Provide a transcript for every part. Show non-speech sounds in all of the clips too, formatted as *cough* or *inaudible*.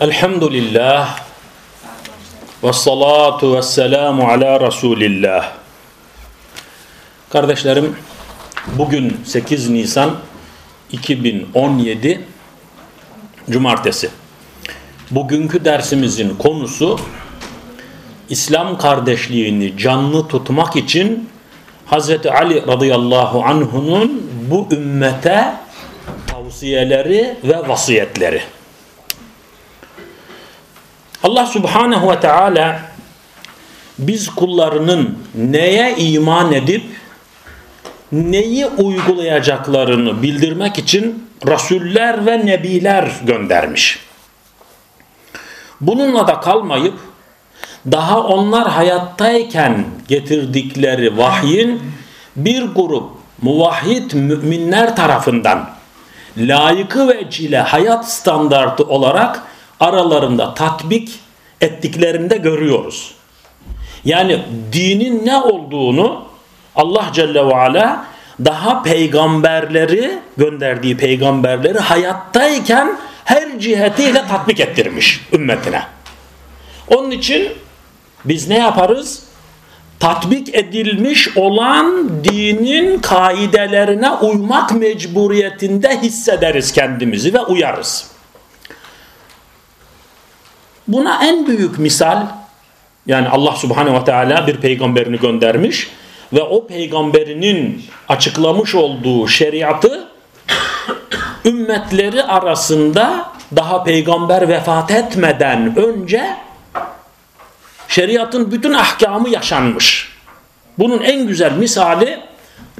Elhamdülillah ve salatu ve selamu ala Resulillah. Kardeşlerim bugün 8 Nisan 2017 Cumartesi. Bugünkü dersimizin konusu İslam kardeşliğini canlı tutmak için Hz. Ali radıyallahu anh'unun bu ümmete tavsiyeleri ve vasiyetleri. Allah subhanehu ve teala biz kullarının neye iman edip neyi uygulayacaklarını bildirmek için rasuller ve nebiler göndermiş. Bununla da kalmayıp daha onlar hayattayken getirdikleri vahyin bir grup muvahhid müminler tarafından layıkı ve cile hayat standartı olarak aralarında tatbik ettiklerinde görüyoruz. Yani dinin ne olduğunu Allah Celle ve Ala daha peygamberleri gönderdiği peygamberleri hayattayken her cihetiyle tatbik ettirmiş ümmetine. Onun için biz ne yaparız? Tatbik edilmiş olan dinin kaidelerine uymak mecburiyetinde hissederiz kendimizi ve uyarız. Buna en büyük misal yani Allah Subhanahu ve Teala bir peygamberini göndermiş ve o peygamberinin açıklamış olduğu şeriatı ümmetleri arasında daha peygamber vefat etmeden önce şeriatın bütün ahkamı yaşanmış. Bunun en güzel misali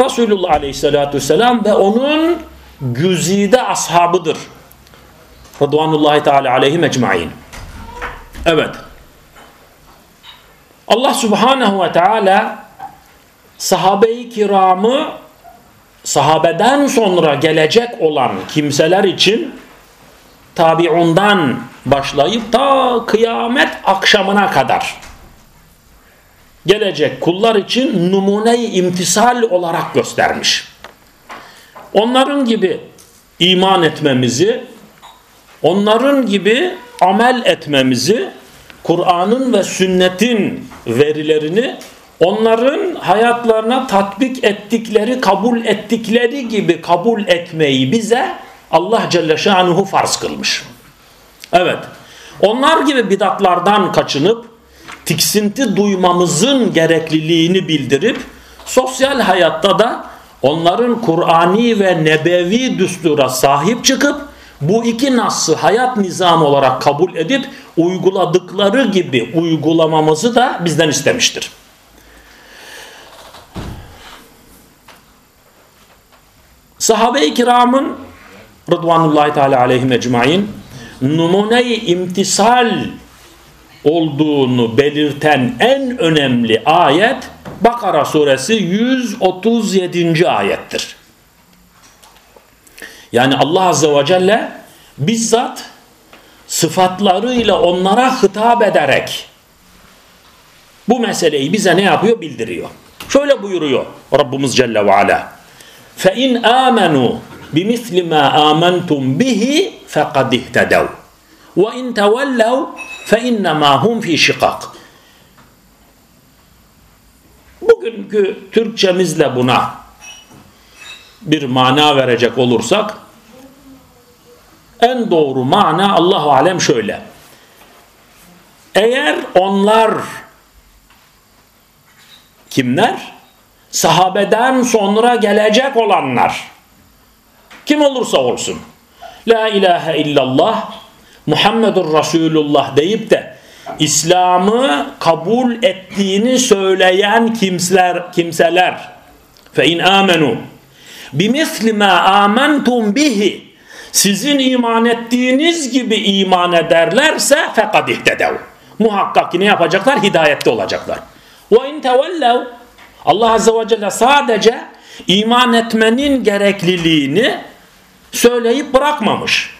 Resulullah Aleyhisselatü Vesselam ve onun güzide ashabıdır. Rıdvanullahi Teala aleyhi ecmain. Evet. Allah Subhanahu ve Teala sahabe-i kiramı sahabeden sonra gelecek olan kimseler için tabiundan başlayıp ta kıyamet akşamına kadar gelecek kullar için numune-i imtisal olarak göstermiş. Onların gibi iman etmemizi, onların gibi amel etmemizi, Kur'an'ın ve sünnetin verilerini onların hayatlarına tatbik ettikleri, kabul ettikleri gibi kabul etmeyi bize Allah Celle Şanuhu farz kılmış. Evet. Onlar gibi bidatlardan kaçınıp tiksinti duymamızın gerekliliğini bildirip sosyal hayatta da onların Kur'ani ve nebevi düstura sahip çıkıp bu iki nas'ı hayat nizamı olarak kabul edip uyguladıkları gibi uygulamamızı da bizden istemiştir. Sahabe-i kiramın Rıdvanullahi Teala aleyhim ecmain numune-i imtisal olduğunu belirten en önemli ayet Bakara suresi 137. ayettir. Yani Allah Azze ve Celle bizzat sıfatlarıyla onlara hitap ederek bu meseleyi bize ne yapıyor? Bildiriyor. Şöyle buyuruyor Rabbimiz Celle ve Ala. فَاِنْ آمَنُوا بِمِثْلِ مَا آمَنْتُمْ بِهِ فَقَدْ اِهْتَدَوْا وَاِنْ تَوَلَّوْا فَاِنَّمَا هُمْ ف۪ي شِقَاقٍ Bugünkü Türkçemizle buna bir mana verecek olursak en doğru mana Allahu alem şöyle. Eğer onlar kimler? Sahabeden sonra gelecek olanlar. Kim olursa olsun. La ilahe illallah Muhammedur Resulullah deyip de İslam'ı kabul ettiğini söyleyen kimseler kimseler fe in amenu bimisli ma amantum bihi sizin iman ettiğiniz gibi iman ederlerse fekad ihtedev. Muhakkak ki ne yapacaklar? Hidayette olacaklar. İn tevellev Allah Azze ve Celle sadece iman etmenin gerekliliğini söyleyip bırakmamış.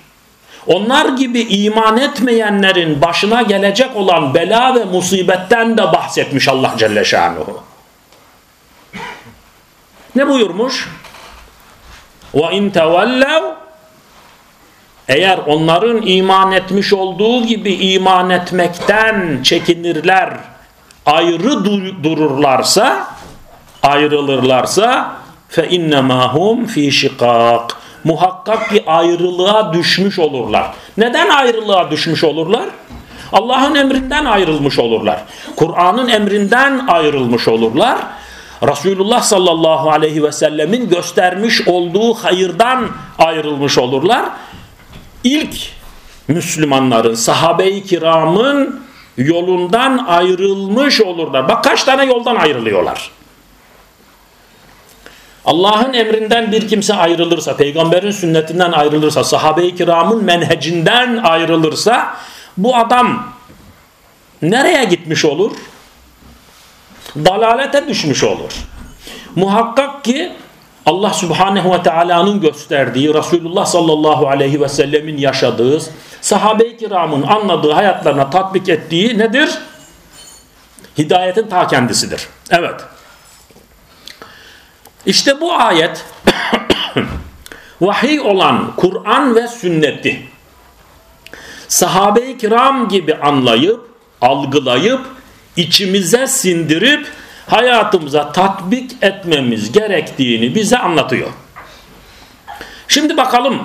Onlar gibi iman etmeyenlerin başına gelecek olan bela ve musibetten de bahsetmiş Allah Celle Şanuhu. Ne buyurmuş? Ve in tevellev eğer onların iman etmiş olduğu gibi iman etmekten çekinirler, ayrı dururlarsa, ayrılırlarsa fe innemahum fi şikak. Muhakkak ki ayrılığa düşmüş olurlar. Neden ayrılığa düşmüş olurlar? Allah'ın emrinden ayrılmış olurlar. Kur'an'ın emrinden ayrılmış olurlar Resulullah sallallahu aleyhi ve sellemin göstermiş olduğu hayırdan ayrılmış olurlar. İlk Müslümanların, sahabe-i kiramın yolundan ayrılmış olurlar. Bak kaç tane yoldan ayrılıyorlar. Allah'ın emrinden bir kimse ayrılırsa, peygamberin sünnetinden ayrılırsa, sahabe-i kiramın menhecinden ayrılırsa bu adam nereye gitmiş olur? Dalalete düşmüş olur. Muhakkak ki Allah Subhanahu ve Taala'nın gösterdiği, Resulullah sallallahu aleyhi ve sellemin yaşadığı, sahabe-i kiramın anladığı, hayatlarına tatbik ettiği nedir? Hidayetin ta kendisidir. Evet. İşte bu ayet *coughs* vahiy olan Kur'an ve sünneti sahabe-i kiram gibi anlayıp, algılayıp, içimize sindirip hayatımıza tatbik etmemiz gerektiğini bize anlatıyor. Şimdi bakalım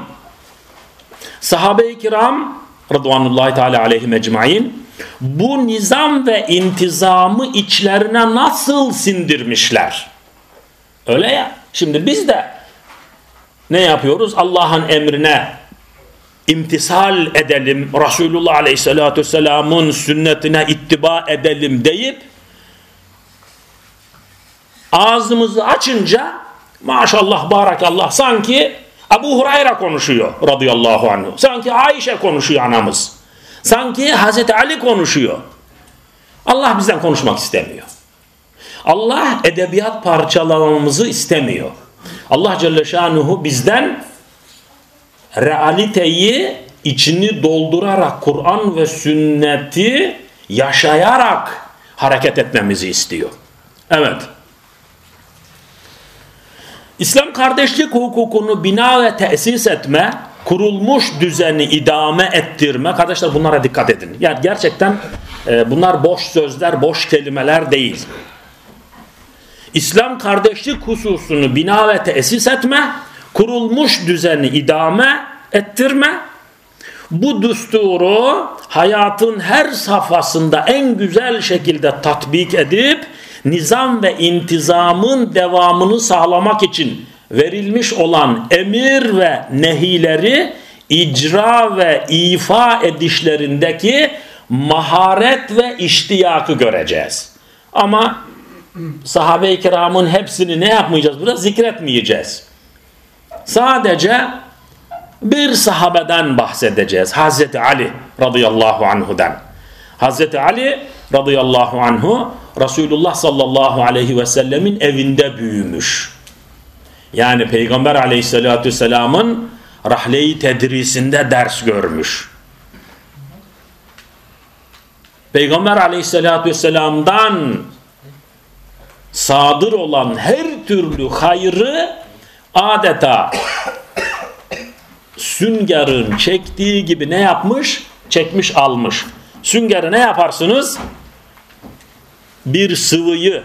sahabe-i kiram radıyallahu teala aleyhi mecmain bu nizam ve intizamı içlerine nasıl sindirmişler? Öyle ya. Şimdi biz de ne yapıyoruz? Allah'ın emrine imtisal edelim, Resulullah Aleyhisselatü Vesselam'ın sünnetine ittiba edelim deyip ağzımızı açınca maşallah barakallah sanki Ebu Hurayra konuşuyor radıyallahu anh. Sanki Ayşe konuşuyor anamız. Sanki Hazreti Ali konuşuyor. Allah bizden konuşmak istemiyor. Allah edebiyat parçalamamızı istemiyor. Allah Celle Şanuhu bizden realiteyi içini doldurarak Kur'an ve sünneti yaşayarak hareket etmemizi istiyor. Evet. İslam kardeşlik hukukunu bina ve tesis etme, kurulmuş düzeni idame ettirme. Arkadaşlar bunlara dikkat edin. Yani gerçekten e, bunlar boş sözler, boş kelimeler değil. İslam kardeşlik hususunu bina ve tesis etme, kurulmuş düzeni idame ettirme, bu düsturu hayatın her safhasında en güzel şekilde tatbik edip nizam ve intizamın devamını sağlamak için verilmiş olan emir ve nehileri icra ve ifa edişlerindeki maharet ve iştiyakı göreceğiz. Ama sahabe-i kiramın hepsini ne yapmayacağız burada? Zikretmeyeceğiz. Sadece bir sahabeden bahsedeceğiz. Hazreti Ali radıyallahu anhu'dan. Hazreti Ali radıyallahu anhu Resulullah sallallahu aleyhi ve sellemin evinde büyümüş. Yani Peygamber aleyhissalatü vesselamın rahle-i tedrisinde ders görmüş. Peygamber aleyhissalatü vesselam'dan sadır olan her türlü hayrı adeta süngerın çektiği gibi ne yapmış? Çekmiş almış. Süngeri ne yaparsınız? Bir sıvıyı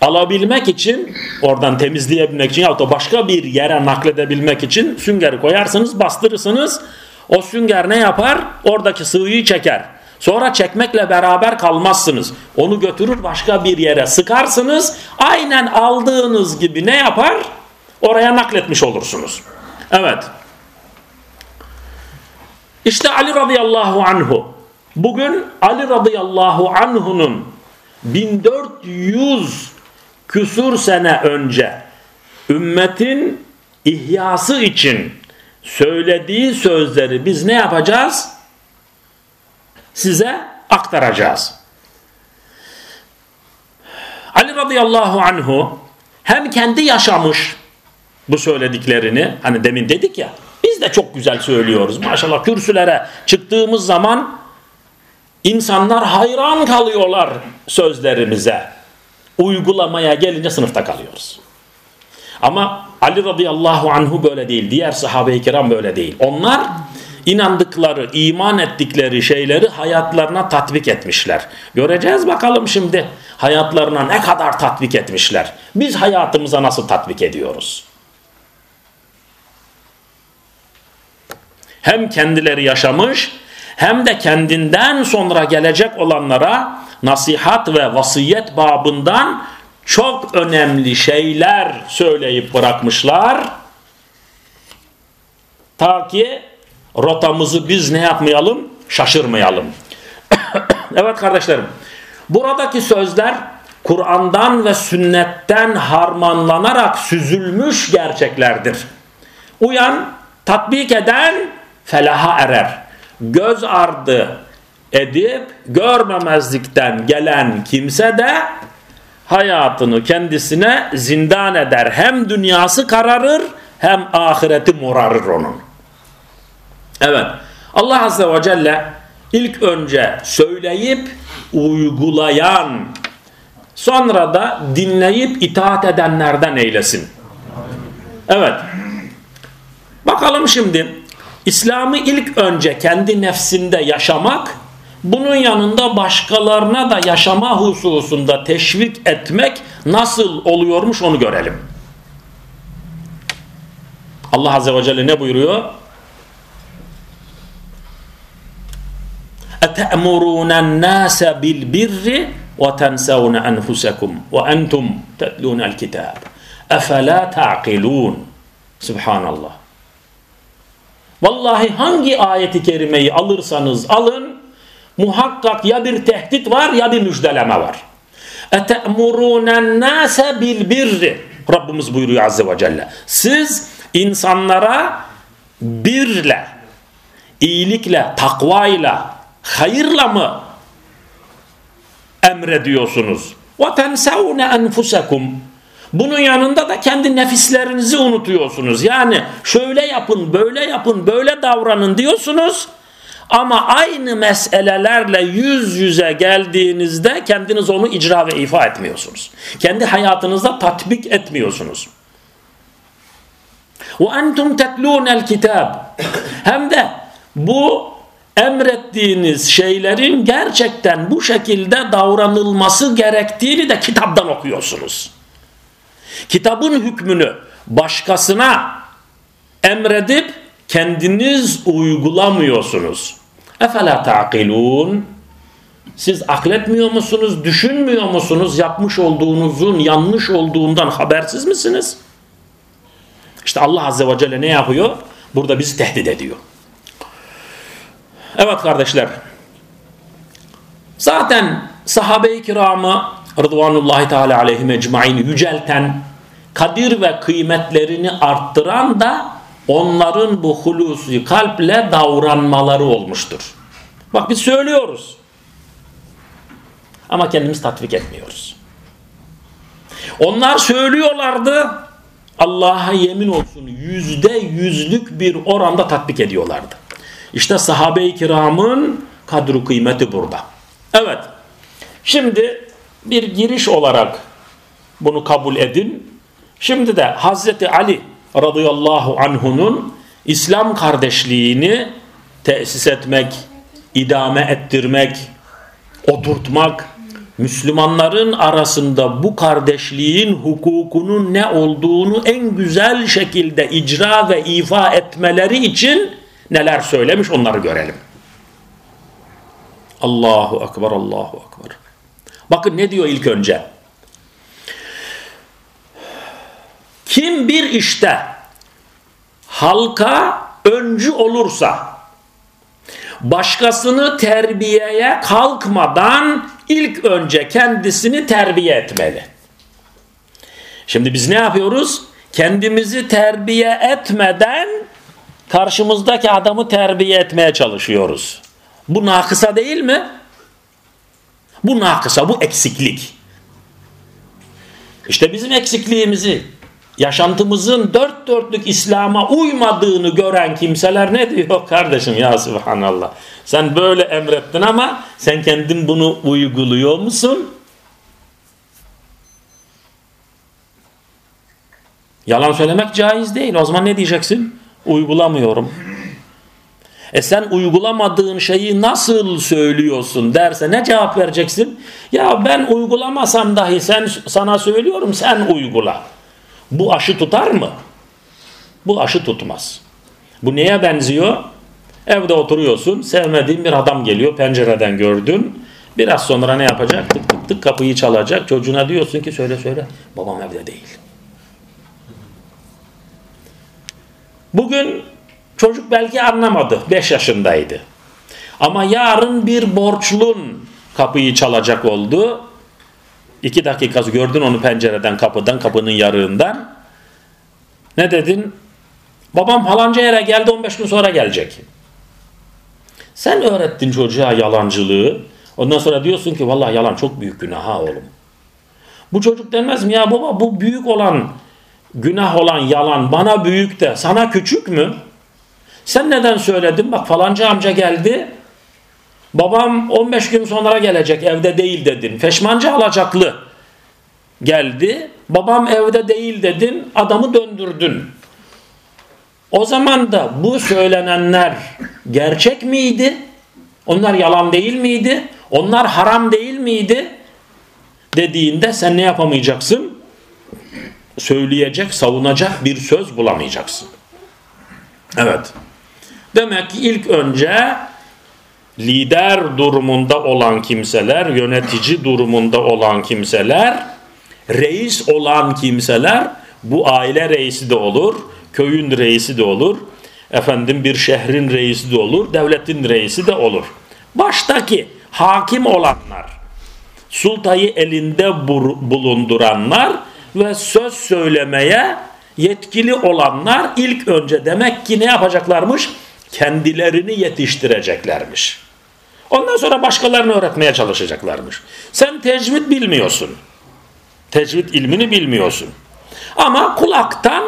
alabilmek için oradan temizleyebilmek için ya da başka bir yere nakledebilmek için süngeri koyarsınız bastırırsınız o sünger ne yapar? Oradaki sıvıyı çeker. Sonra çekmekle beraber kalmazsınız. Onu götürür başka bir yere sıkarsınız. Aynen aldığınız gibi ne yapar? Oraya nakletmiş olursunuz. Evet. İşte Ali radıyallahu anhu. Bugün Ali radıyallahu anhu'nun 1400 küsur sene önce ümmetin ihyası için söylediği sözleri biz ne yapacağız? Size aktaracağız. Ali radıyallahu anhu hem kendi yaşamış bu söylediklerini hani demin dedik ya biz de çok güzel söylüyoruz. Maşallah kürsülere çıktığımız zaman insanlar hayran kalıyorlar sözlerimize. Uygulamaya gelince sınıfta kalıyoruz. Ama Ali radıyallahu anhu böyle değil. Diğer sahabe-i kiram böyle değil. Onlar inandıkları, iman ettikleri şeyleri hayatlarına tatbik etmişler. Göreceğiz bakalım şimdi hayatlarına ne kadar tatbik etmişler. Biz hayatımıza nasıl tatbik ediyoruz? Hem kendileri yaşamış hem de kendinden sonra gelecek olanlara nasihat ve vasiyet babından çok önemli şeyler söyleyip bırakmışlar. Ta ki rotamızı biz ne yapmayalım? Şaşırmayalım. *coughs* evet kardeşlerim. Buradaki sözler Kur'an'dan ve sünnetten harmanlanarak süzülmüş gerçeklerdir. Uyan, tatbik eden felaha erer. Göz ardı edip görmemezlikten gelen kimse de hayatını kendisine zindan eder. Hem dünyası kararır hem ahireti morarır onun. Evet. Allah Azze ve Celle ilk önce söyleyip uygulayan sonra da dinleyip itaat edenlerden eylesin. Evet. Bakalım şimdi İslam'ı ilk önce kendi nefsinde yaşamak bunun yanında başkalarına da yaşama hususunda teşvik etmek nasıl oluyormuş onu görelim. Allah Azze ve Celle ne buyuruyor? اَتَأْمُرُونَ النَّاسَ بِالْبِرِّ وَتَنْسَوْنَ أَنْفُسَكُمْ وَأَنْتُمْ تَتْلُونَ الْكِتَابِ اَفَلَا تَعْقِلُونَ Subhanallah. Vallahi hangi ayeti kerimeyi alırsanız alın muhakkak ya bir tehdit var ya bir müjdeleme var. اَتَأْمُرُونَ النَّاسَ بِالْبِرِّ Rabbimiz buyuruyor Azze ve Celle. Siz insanlara birle, iyilikle, takvayla, hayırla mı emrediyorsunuz? وَتَنْسَوْنَ أَنْفُسَكُمْ Bunun yanında da kendi nefislerinizi unutuyorsunuz. Yani şöyle yapın, böyle yapın, böyle davranın diyorsunuz. Ama aynı meselelerle yüz yüze geldiğinizde kendiniz onu icra ve ifa etmiyorsunuz. Kendi hayatınızda tatbik etmiyorsunuz. وَاَنْتُمْ تَتْلُونَ الْكِتَابِ Hem de bu emrettiğiniz şeylerin gerçekten bu şekilde davranılması gerektiğini de kitaptan okuyorsunuz. Kitabın hükmünü başkasına emredip kendiniz uygulamıyorsunuz. Efela taqilun siz akletmiyor musunuz, düşünmüyor musunuz, yapmış olduğunuzun yanlış olduğundan habersiz misiniz? İşte Allah Azze ve Celle ne yapıyor? Burada bizi tehdit ediyor. Evet kardeşler. Zaten sahabe-i kiramı Rıdvanullahi Teala aleyhim ecmain yücelten, kadir ve kıymetlerini arttıran da onların bu hulusi kalple davranmaları olmuştur. Bak biz söylüyoruz. Ama kendimiz tatbik etmiyoruz. Onlar söylüyorlardı. Allah'a yemin olsun yüzde yüzlük bir oranda tatbik ediyorlardı. İşte sahabe-i kiramın kadru kıymeti burada. Evet. Şimdi bir giriş olarak bunu kabul edin. Şimdi de Hazreti Ali radıyallahu anhunun İslam kardeşliğini tesis etmek, idame ettirmek, oturtmak, Müslümanların arasında bu kardeşliğin hukukunun ne olduğunu en güzel şekilde icra ve ifa etmeleri için neler söylemiş onları görelim. Allahu Ekber, Allahu Ekber. Bakın ne diyor ilk önce? Kim bir işte halka öncü olursa başkasını terbiyeye kalkmadan ilk önce kendisini terbiye etmeli. Şimdi biz ne yapıyoruz? Kendimizi terbiye etmeden karşımızdaki adamı terbiye etmeye çalışıyoruz. Bu nakısa değil mi? Bu nakısa, bu eksiklik. İşte bizim eksikliğimizi, yaşantımızın dört dörtlük İslam'a uymadığını gören kimseler ne diyor? Kardeşim ya subhanallah. Sen böyle emrettin ama sen kendin bunu uyguluyor musun? Yalan söylemek caiz değil. O zaman ne diyeceksin? Uygulamıyorum. E sen uygulamadığın şeyi nasıl söylüyorsun derse ne cevap vereceksin? Ya ben uygulamasam dahi sen sana söylüyorum sen uygula. Bu aşı tutar mı? Bu aşı tutmaz. Bu neye benziyor? Evde oturuyorsun, sevmediğin bir adam geliyor, pencereden gördün. Biraz sonra ne yapacak? Tık tık tık kapıyı çalacak. Çocuğuna diyorsun ki söyle söyle, babam evde değil. Bugün çocuk belki anlamadı, 5 yaşındaydı. Ama yarın bir borçlun kapıyı çalacak oldu. İki dakikası gördün onu pencereden, kapıdan, kapının yarığından. Ne dedin? Babam falanca yere geldi 15 gün sonra gelecek. Sen öğrettin çocuğa yalancılığı. Ondan sonra diyorsun ki vallahi yalan çok büyük günah ha oğlum. Bu çocuk denmez mi ya baba bu büyük olan günah olan yalan bana büyük de sana küçük mü? Sen neden söyledin? Bak falanca amca geldi. Babam 15 gün sonra gelecek evde değil dedin. Feşmanca alacaklı geldi. Babam evde değil dedin. Adamı döndürdün. O zaman da bu söylenenler gerçek miydi? Onlar yalan değil miydi? Onlar haram değil miydi? Dediğinde sen ne yapamayacaksın? Söyleyecek, savunacak bir söz bulamayacaksın. Evet. Demek ki ilk önce lider durumunda olan kimseler, yönetici durumunda olan kimseler, reis olan kimseler, bu aile reisi de olur, köyün reisi de olur, efendim bir şehrin reisi de olur, devletin reisi de olur. Baştaki hakim olanlar, sultayı elinde bulunduranlar ve söz söylemeye yetkili olanlar ilk önce demek ki ne yapacaklarmış? Kendilerini yetiştireceklermiş. Ondan sonra başkalarını öğretmeye çalışacaklarmış. Sen tecvid bilmiyorsun. Tecvid ilmini bilmiyorsun. Ama kulaktan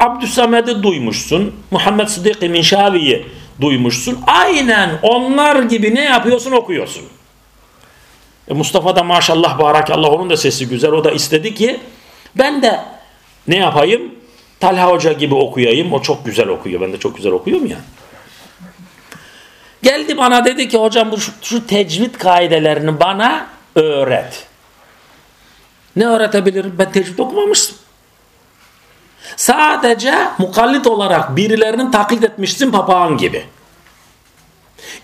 Abdüsamed'i duymuşsun. Muhammed Sıddık-ı Minşavi'yi duymuşsun. Aynen onlar gibi ne yapıyorsun okuyorsun. E Mustafa da maşallah barakallah onun da sesi güzel. O da istedi ki ben de ne yapayım? Talha Hoca gibi okuyayım. O çok güzel okuyor. Ben de çok güzel okuyorum ya. Geldi bana dedi ki hocam bu şu, şu tecvid kaidelerini bana öğret. Ne öğretebilirim? Ben tecvid okumamıştım. Sadece mukallit olarak birilerinin taklit etmişsin papağan gibi.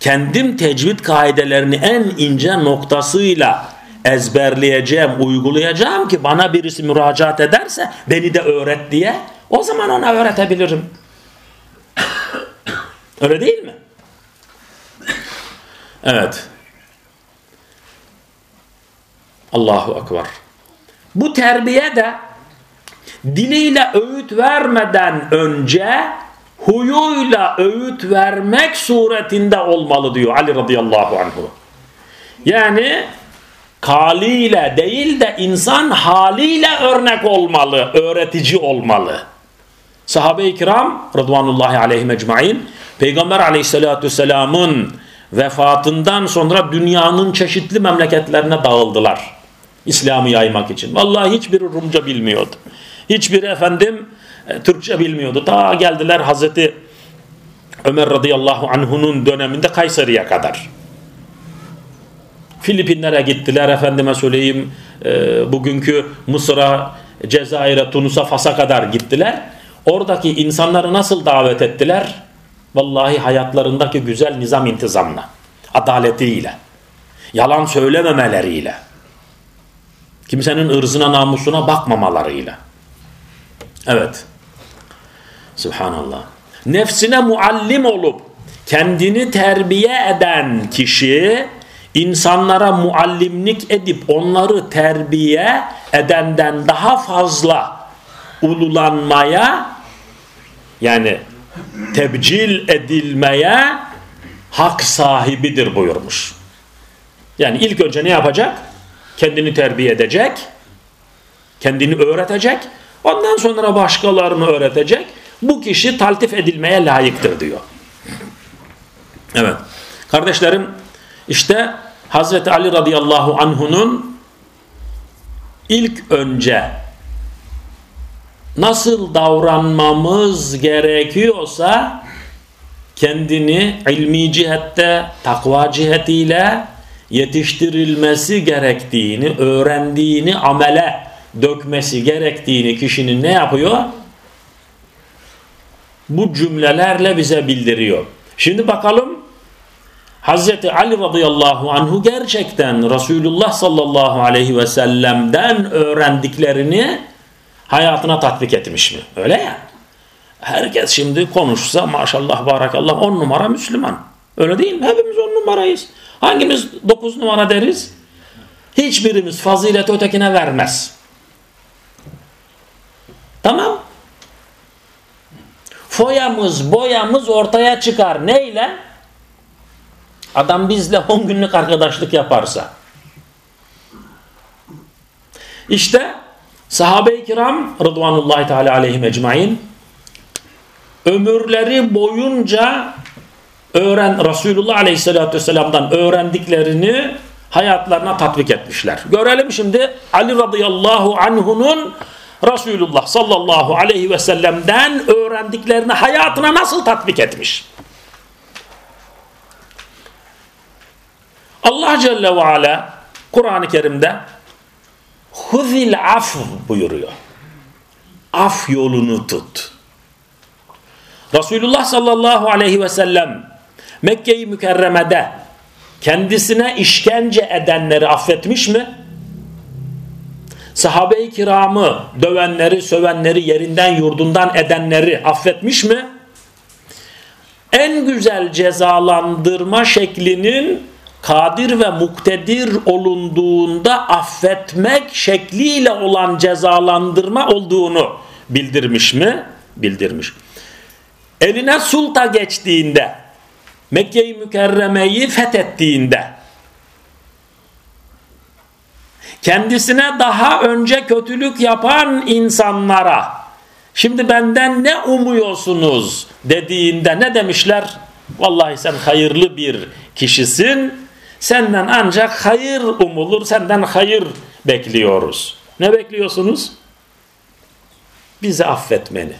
Kendim tecvid kaidelerini en ince noktasıyla ezberleyeceğim, uygulayacağım ki bana birisi müracaat ederse beni de öğret diye o zaman ona öğretebilirim. *coughs* Öyle değil mi? Evet. Allahu Ekber. Bu terbiye de diliyle öğüt vermeden önce huyuyla öğüt vermek suretinde olmalı diyor Ali radıyallahu anhu. Yani kaliyle değil de insan haliyle örnek olmalı, öğretici olmalı. Sahabe-i kiram Rıdvanullahi aleyhi mecmain Peygamber aleyhissalatü vesselamın vefatından sonra dünyanın çeşitli memleketlerine dağıldılar. İslam'ı yaymak için. Vallahi hiçbir Rumca bilmiyordu. Hiçbir efendim e, Türkçe bilmiyordu. Ta geldiler Hazreti Ömer radıyallahu anhunun döneminde Kayseri'ye kadar. Filipinlere gittiler efendime söyleyeyim e, bugünkü Mısır'a, Cezayir'e, Tunus'a, Fas'a kadar gittiler. Oradaki insanları nasıl davet ettiler? Vallahi hayatlarındaki güzel nizam intizamla, adaletiyle, yalan söylememeleriyle, kimsenin ırzına namusuna bakmamalarıyla. Evet. Subhanallah. Nefsine muallim olup kendini terbiye eden kişi insanlara muallimlik edip onları terbiye edenden daha fazla ululanmaya yani tebcil edilmeye hak sahibidir buyurmuş. Yani ilk önce ne yapacak? Kendini terbiye edecek, kendini öğretecek, ondan sonra başkalarını öğretecek. Bu kişi taltif edilmeye layıktır diyor. Evet. Kardeşlerim işte Hazreti Ali radıyallahu anhunun ilk önce nasıl davranmamız gerekiyorsa kendini ilmi cihette, takva cihetiyle yetiştirilmesi gerektiğini, öğrendiğini amele dökmesi gerektiğini kişinin ne yapıyor? Bu cümlelerle bize bildiriyor. Şimdi bakalım Hazreti Ali radıyallahu anhu gerçekten Resulullah sallallahu aleyhi ve sellem'den öğrendiklerini hayatına tatbik etmiş mi? Öyle ya. Herkes şimdi konuşsa maşallah barakallah on numara Müslüman. Öyle değil mi? Hepimiz on numarayız. Hangimiz dokuz numara deriz? Hiçbirimiz fazilet ötekine vermez. Tamam. Foyamız, boyamız ortaya çıkar. Neyle? Adam bizle 10 günlük arkadaşlık yaparsa. İşte sahabe-i kiram Rıdvanullahi Teala aleyhim ecmain ömürleri boyunca öğren Resulullah Aleyhisselatü Vesselam'dan öğrendiklerini hayatlarına tatbik etmişler. Görelim şimdi Ali radıyallahu anhunun Resulullah sallallahu aleyhi ve sellem'den öğrendiklerini hayatına nasıl tatbik etmiş? Allah Celle ve Ala Kur'an-ı Kerim'de huzil af buyuruyor. Af yolunu tut. Resulullah sallallahu aleyhi ve sellem Mekke-i Mükerreme'de kendisine işkence edenleri affetmiş mi? Sahabe-i kiramı dövenleri, sövenleri, yerinden yurdundan edenleri affetmiş mi? En güzel cezalandırma şeklinin kadir ve muktedir olunduğunda affetmek şekliyle olan cezalandırma olduğunu bildirmiş mi? Bildirmiş. Eline sulta geçtiğinde, Mekke-i Mükerreme'yi fethettiğinde, kendisine daha önce kötülük yapan insanlara, şimdi benden ne umuyorsunuz dediğinde ne demişler? Vallahi sen hayırlı bir kişisin, Senden ancak hayır umulur, senden hayır bekliyoruz. Ne bekliyorsunuz? Bizi affetmeni.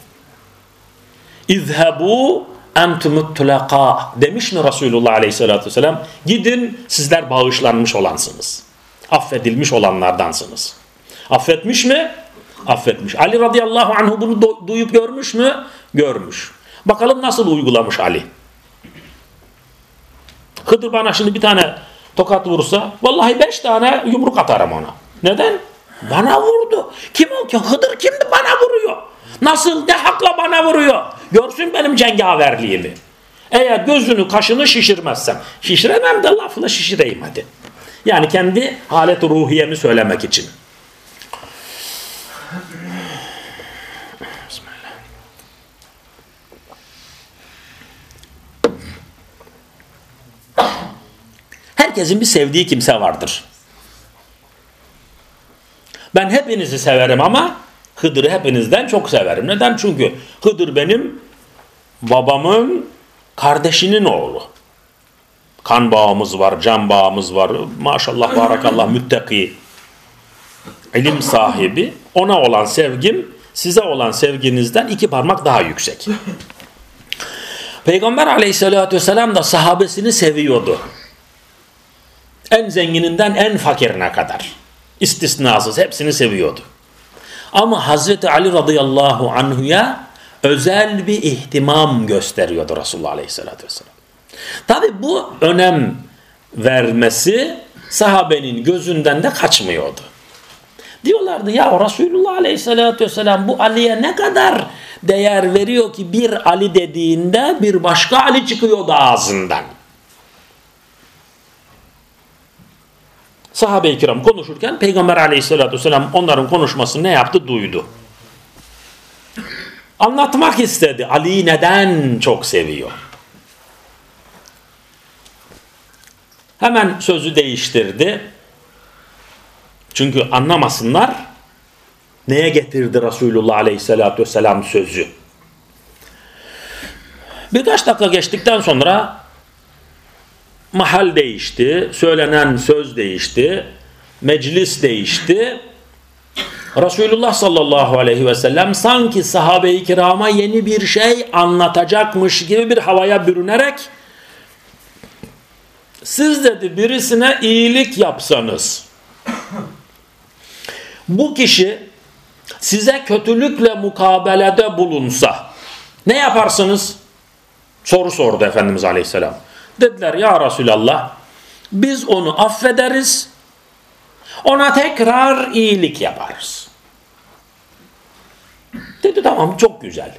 İzhebu entumut tulaka demiş mi Resulullah Aleyhisselatü Vesselam? Gidin sizler bağışlanmış olansınız. Affedilmiş olanlardansınız. Affetmiş mi? Affetmiş. Ali radıyallahu anhu bunu duyup görmüş mü? Görmüş. Bakalım nasıl uygulamış Ali. Hıdır bana şimdi bir tane tokat vursa vallahi beş tane yumruk atarım ona. Neden? Bana vurdu. Kim o ki? Hıdır kimdi bana vuruyor? Nasıl ne hakla bana vuruyor? Görsün benim cengaverliğimi. Eğer gözünü kaşını şişirmezsem şişiremem de lafla şişireyim hadi. Yani kendi halet ruhiyemi söylemek için. Herkesin bir sevdiği kimse vardır. Ben hepinizi severim ama Hıdır'ı hepinizden çok severim. Neden? Çünkü Hıdır benim babamın kardeşinin oğlu. Kan bağımız var, can bağımız var. Maşallah, barakallah, *laughs* müttaki. ilim sahibi. Ona olan sevgim size olan sevginizden iki parmak daha yüksek. *laughs* Peygamber aleyhissalatü vesselam da sahabesini seviyordu. En zengininden en fakirine kadar. İstisnasız hepsini seviyordu. Ama Hazreti Ali radıyallahu anhuya özel bir ihtimam gösteriyordu Resulullah aleyhissalatü vesselam. Tabi bu önem vermesi sahabenin gözünden de kaçmıyordu. Diyorlardı ya Resulullah aleyhissalatü vesselam bu Ali'ye ne kadar değer veriyor ki bir Ali dediğinde bir başka Ali çıkıyordu ağzından. Sahabe-i kiram konuşurken Peygamber aleyhissalatü vesselam onların konuşmasını ne yaptı? Duydu. Anlatmak istedi. Ali'yi neden çok seviyor? Hemen sözü değiştirdi. Çünkü anlamasınlar neye getirdi Resulullah aleyhissalatü vesselam sözü. Birkaç dakika geçtikten sonra mahal değişti, söylenen söz değişti, meclis değişti. Resulullah sallallahu aleyhi ve sellem sanki sahabe-i kirama yeni bir şey anlatacakmış gibi bir havaya bürünerek siz dedi birisine iyilik yapsanız bu kişi size kötülükle mukabelede bulunsa ne yaparsınız? Soru sordu Efendimiz Aleyhisselam. Dediler ya Resulallah biz onu affederiz ona tekrar iyilik yaparız. Dedi tamam çok güzel.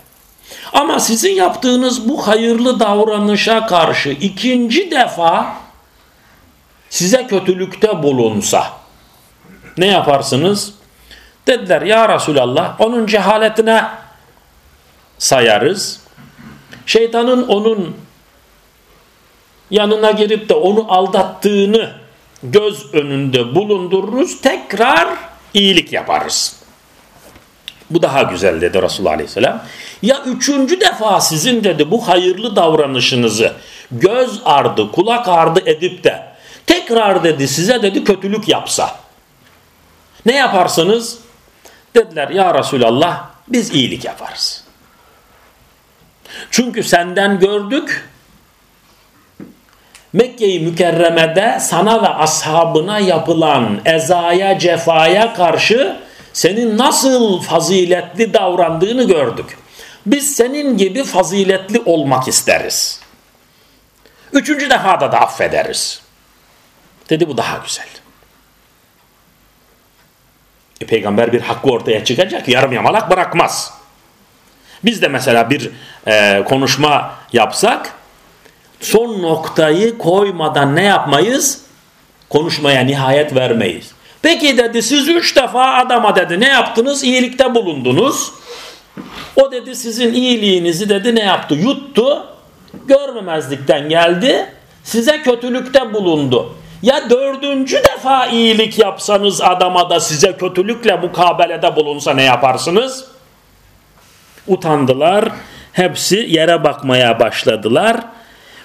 Ama sizin yaptığınız bu hayırlı davranışa karşı ikinci defa size kötülükte bulunsa ne yaparsınız? Dediler ya Resulallah onun cehaletine sayarız. Şeytanın onun yanına girip de onu aldattığını göz önünde bulundururuz. Tekrar iyilik yaparız. Bu daha güzel dedi Resulullah Aleyhisselam. Ya üçüncü defa sizin dedi bu hayırlı davranışınızı göz ardı kulak ardı edip de tekrar dedi size dedi kötülük yapsa. Ne yaparsınız? Dediler ya Resulallah biz iyilik yaparız. Çünkü senden gördük Mekke-i Mükerreme'de sana ve ashabına yapılan ezaya cefaya karşı senin nasıl faziletli davrandığını gördük. Biz senin gibi faziletli olmak isteriz. Üçüncü defada da affederiz. Dedi bu daha güzel. E, peygamber bir hakkı ortaya çıkacak yarım yamalak bırakmaz. Biz de mesela bir e, konuşma yapsak son noktayı koymadan ne yapmayız? Konuşmaya nihayet vermeyiz. Peki dedi siz üç defa adama dedi ne yaptınız? İyilikte bulundunuz. O dedi sizin iyiliğinizi dedi ne yaptı? Yuttu. Görmemezlikten geldi. Size kötülükte bulundu. Ya dördüncü defa iyilik yapsanız adama da size kötülükle mukabelede bulunsa ne yaparsınız? Utandılar. Hepsi yere bakmaya başladılar.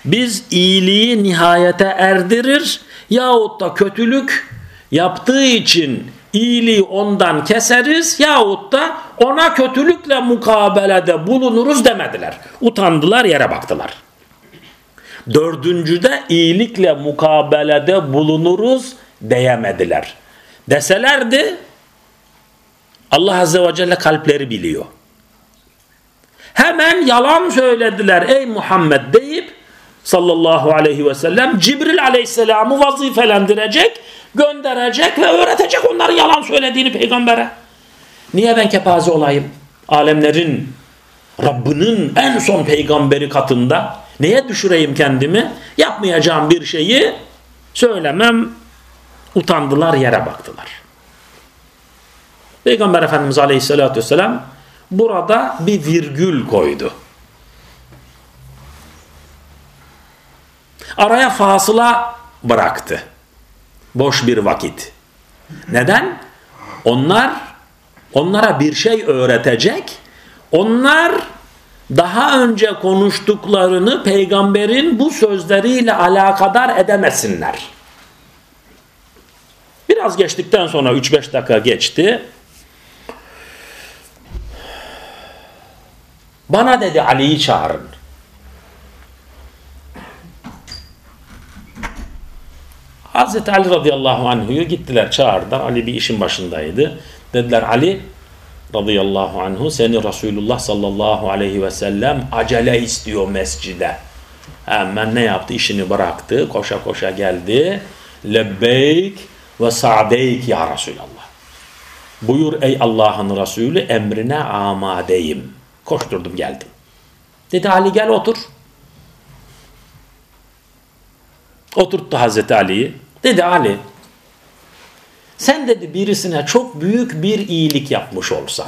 Biz iyiliği nihayete erdirir yahut da kötülük yaptığı için iyiliği ondan keseriz yahut da ona kötülükle mukabelede bulunuruz demediler. Utandılar yere baktılar. Dördüncüde iyilikle mukabelede bulunuruz diyemediler. Deselerdi Allah Azze ve Celle kalpleri biliyor. Hemen yalan söylediler ey Muhammed deyip sallallahu aleyhi ve sellem Cibril aleyhisselamı vazifelendirecek, gönderecek ve öğretecek onların yalan söylediğini peygambere. Niye ben kepaze olayım? Alemlerin Rabbinin en son peygamberi katında neye düşüreyim kendimi? Yapmayacağım bir şeyi söylemem. Utandılar yere baktılar. Peygamber Efendimiz Aleyhisselatü Vesselam burada bir virgül koydu. Araya fasıla bıraktı. Boş bir vakit. Neden? Onlar onlara bir şey öğretecek. Onlar daha önce konuştuklarını peygamberin bu sözleriyle alakadar edemesinler. Biraz geçtikten sonra 3-5 dakika geçti. Bana dedi Ali'yi çağırın. Hazreti Ali radıyallahu anhu'yu gittiler çağırdılar. Ali bir işin başındaydı. Dediler Ali radıyallahu anhu seni Resulullah sallallahu aleyhi ve sellem acele istiyor mescide. Hemen ne yaptı? İşini bıraktı. Koşa koşa geldi. Lebbeyk ve sa'deyk ya Resulallah. Buyur ey Allah'ın Resulü emrine amadeyim. Koşturdum geldim. Dedi Ali gel otur. Oturttu Hazreti Ali'yi. Dedi Ali sen dedi birisine çok büyük bir iyilik yapmış olsan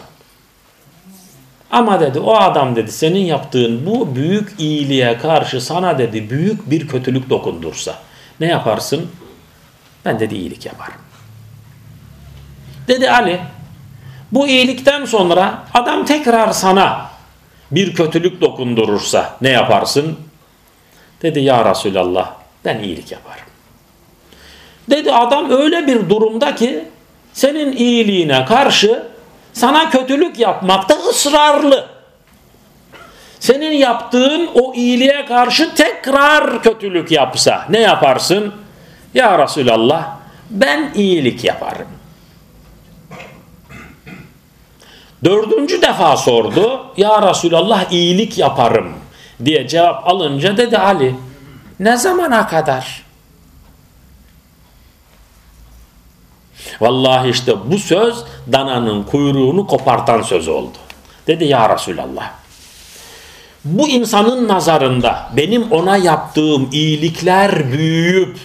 ama dedi o adam dedi senin yaptığın bu büyük iyiliğe karşı sana dedi büyük bir kötülük dokundursa ne yaparsın? Ben dedi iyilik yaparım. Dedi Ali bu iyilikten sonra adam tekrar sana bir kötülük dokundurursa ne yaparsın? Dedi ya Resulallah ben iyilik yaparım. Dedi adam öyle bir durumda ki senin iyiliğine karşı sana kötülük yapmakta ısrarlı. Senin yaptığın o iyiliğe karşı tekrar kötülük yapsa ne yaparsın? Ya Resulallah ben iyilik yaparım. Dördüncü defa sordu. Ya Resulallah iyilik yaparım diye cevap alınca dedi Ali ne zamana kadar? Vallahi işte bu söz dananın kuyruğunu kopartan söz oldu. Dedi ya Resulallah. Bu insanın nazarında benim ona yaptığım iyilikler büyüyüp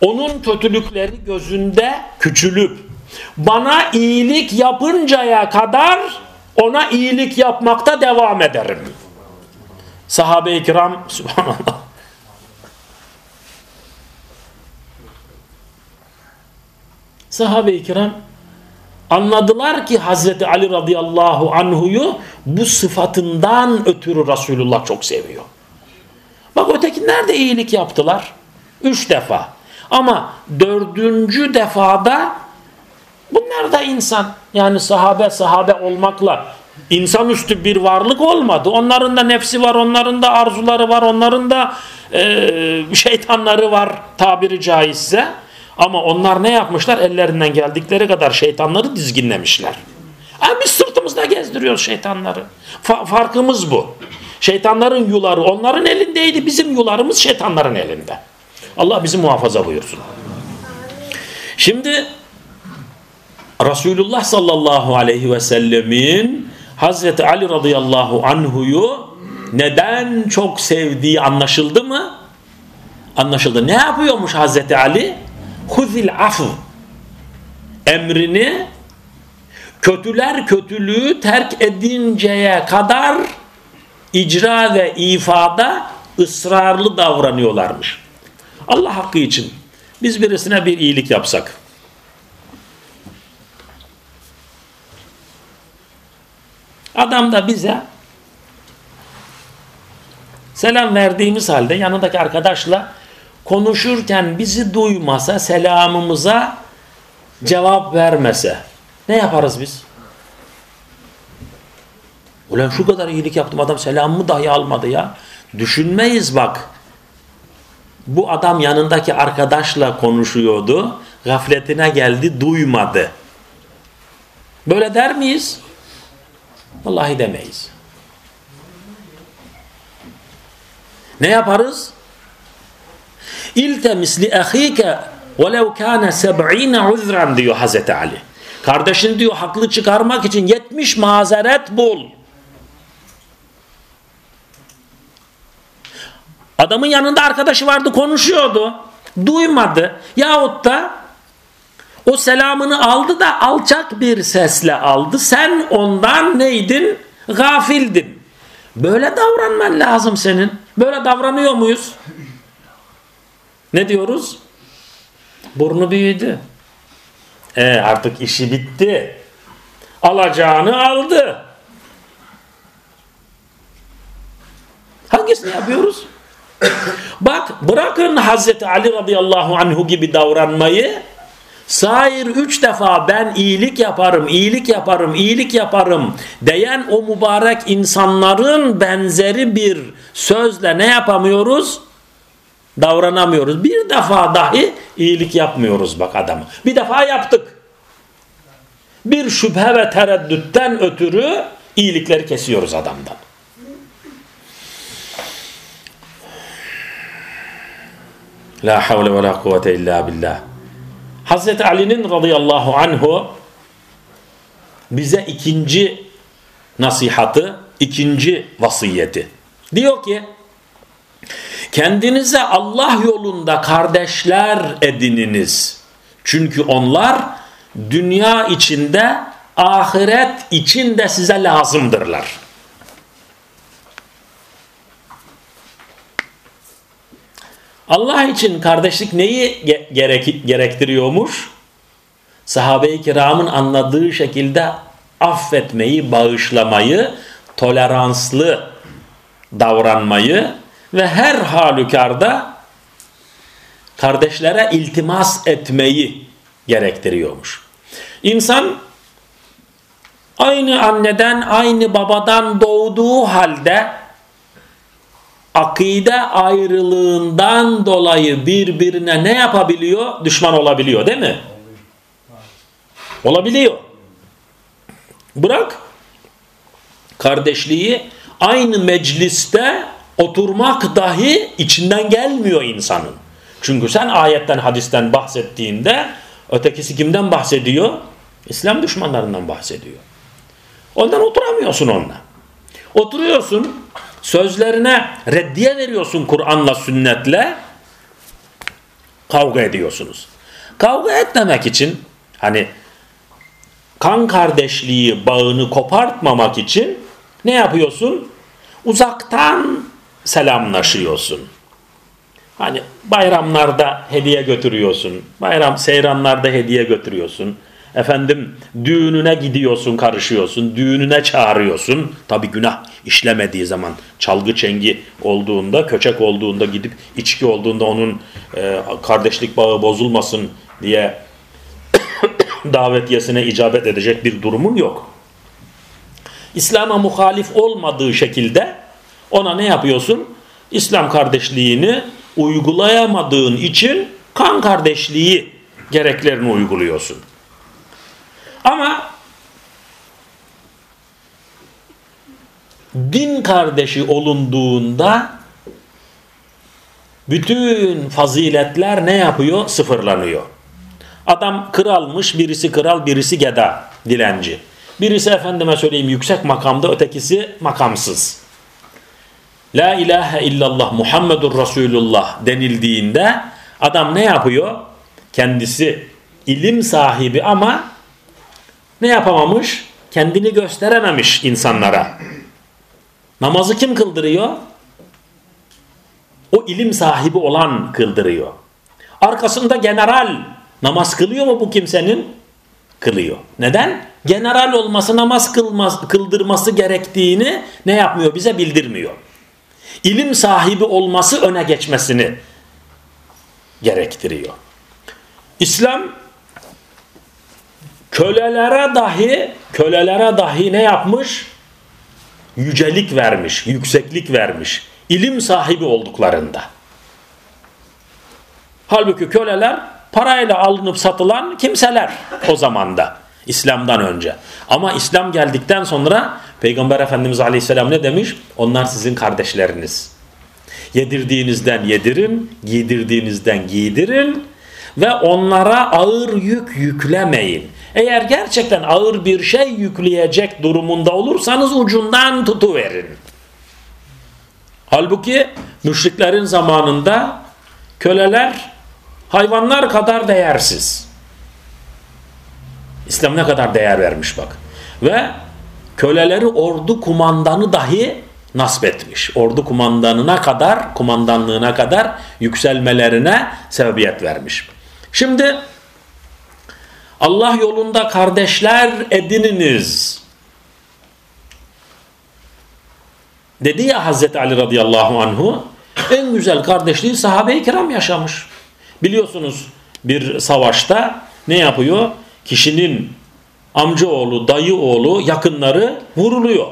onun kötülükleri gözünde küçülüp bana iyilik yapıncaya kadar ona iyilik yapmakta devam ederim. Sahabe-i kiram *laughs* subhanallah sahabe-i kiram anladılar ki Hazreti Ali radıyallahu anhuyu bu sıfatından ötürü Resulullah çok seviyor. Bak ötekiler de iyilik yaptılar. Üç defa. Ama dördüncü defada bunlar da insan. Yani sahabe sahabe olmakla insanüstü bir varlık olmadı. Onların da nefsi var, onların da arzuları var, onların da e, şeytanları var tabiri caizse. Ama onlar ne yapmışlar? Ellerinden geldikleri kadar şeytanları dizginlemişler. Ama biz sırtımızda gezdiriyoruz şeytanları. Fa farkımız bu. Şeytanların yuları onların elindeydi. Bizim yularımız şeytanların elinde. Allah bizi muhafaza buyursun. Şimdi Resulullah sallallahu aleyhi ve sellemin Hazreti Ali radıyallahu anhuyu neden çok sevdiği anlaşıldı mı? Anlaşıldı. Ne yapıyormuş Hazreti Ali? Huzil afu emrini kötüler kötülüğü terk edinceye kadar icra ve ifada ısrarlı davranıyorlarmış. Allah hakkı için biz birisine bir iyilik yapsak adam da bize selam verdiğimiz halde yanındaki arkadaşla konuşurken bizi duymasa, selamımıza cevap vermese ne yaparız biz? Ulan şu kadar iyilik yaptım adam selamımı dahi almadı ya. Düşünmeyiz bak. Bu adam yanındaki arkadaşla konuşuyordu. Gafletine geldi duymadı. Böyle der miyiz? Vallahi demeyiz. Ne yaparız? İltemis li ahike velev kâne seb'ine uzran diyor Hazreti Ali. Kardeşin diyor haklı çıkarmak için 70 mazeret bul. Adamın yanında arkadaşı vardı konuşuyordu. Duymadı. Yahut da o selamını aldı da alçak bir sesle aldı. Sen ondan neydin? Gafildin. Böyle davranman lazım senin. Böyle davranıyor muyuz? Ne diyoruz? Burnu büyüdü. E artık işi bitti. Alacağını aldı. Hangisini yapıyoruz? Bak bırakın Hazreti Ali radıyallahu anhu gibi davranmayı Sair üç defa ben iyilik yaparım, iyilik yaparım, iyilik yaparım diyen o mübarek insanların benzeri bir sözle ne yapamıyoruz? Davranamıyoruz. Bir defa dahi iyilik yapmıyoruz bak adamı. Bir defa yaptık. Bir şüphe ve tereddütten ötürü iyilikleri kesiyoruz adamdan. La havle ve la kuvvete illa billah. Hazreti Ali'nin radıyallahu anhu bize ikinci nasihatı, ikinci vasiyeti. Diyor ki Kendinize Allah yolunda kardeşler edininiz. Çünkü onlar dünya içinde, ahiret içinde size lazımdırlar. Allah için kardeşlik neyi gerek gerektiriyormuş? Sahabe-i kiramın anladığı şekilde affetmeyi, bağışlamayı, toleranslı davranmayı ve her halükarda kardeşlere iltimas etmeyi gerektiriyormuş. İnsan aynı anneden, aynı babadan doğduğu halde akide ayrılığından dolayı birbirine ne yapabiliyor? Düşman olabiliyor değil mi? Olabiliyor. Bırak kardeşliği aynı mecliste oturmak dahi içinden gelmiyor insanın. Çünkü sen ayetten hadisten bahsettiğinde ötekisi kimden bahsediyor? İslam düşmanlarından bahsediyor. Ondan oturamıyorsun onunla. Oturuyorsun sözlerine reddiye veriyorsun Kur'an'la sünnetle kavga ediyorsunuz. Kavga etmemek için hani kan kardeşliği bağını kopartmamak için ne yapıyorsun? Uzaktan selamlaşıyorsun. Hani bayramlarda hediye götürüyorsun. Bayram seyranlarda hediye götürüyorsun. Efendim düğününe gidiyorsun, karışıyorsun. Düğününe çağırıyorsun. Tabi günah işlemediği zaman çalgı çengi olduğunda, köçek olduğunda gidip içki olduğunda onun e, kardeşlik bağı bozulmasın diye *coughs* davetiyesine icabet edecek bir durumun yok. İslam'a muhalif olmadığı şekilde ona ne yapıyorsun? İslam kardeşliğini uygulayamadığın için kan kardeşliği gereklerini uyguluyorsun. Ama din kardeşi olunduğunda bütün faziletler ne yapıyor? Sıfırlanıyor. Adam kralmış, birisi kral, birisi geda, dilenci. Birisi efendime söyleyeyim yüksek makamda, ötekisi makamsız. La ilahe illallah Muhammedur Resulullah denildiğinde adam ne yapıyor? Kendisi ilim sahibi ama ne yapamamış? Kendini gösterememiş insanlara. Namazı kim kıldırıyor? O ilim sahibi olan kıldırıyor. Arkasında general namaz kılıyor mu bu kimsenin? Kılıyor. Neden? General olması namaz kılmaz, kıldırması gerektiğini ne yapmıyor? Bize bildirmiyor. İlim sahibi olması öne geçmesini gerektiriyor. İslam kölelere dahi kölelere dahi ne yapmış? Yücelik vermiş, yükseklik vermiş. İlim sahibi olduklarında. Halbuki köleler parayla alınıp satılan kimseler o zamanda. İslam'dan önce. Ama İslam geldikten sonra Peygamber Efendimiz Aleyhisselam ne demiş? Onlar sizin kardeşleriniz. Yedirdiğinizden yedirin, giydirdiğinizden giydirin ve onlara ağır yük yüklemeyin. Eğer gerçekten ağır bir şey yükleyecek durumunda olursanız ucundan tutuverin. Halbuki müşriklerin zamanında köleler hayvanlar kadar değersiz. İslam ne kadar değer vermiş bak. Ve köleleri ordu kumandanı dahi nasip etmiş. Ordu kumandanına kadar, kumandanlığına kadar yükselmelerine sebebiyet vermiş. Şimdi Allah yolunda kardeşler edininiz. Dedi ya Hazreti Ali radıyallahu anhu en güzel kardeşliği sahabe-i kiram yaşamış. Biliyorsunuz bir savaşta ne yapıyor? Kişinin amcaoğlu, dayı oğlu, yakınları vuruluyor.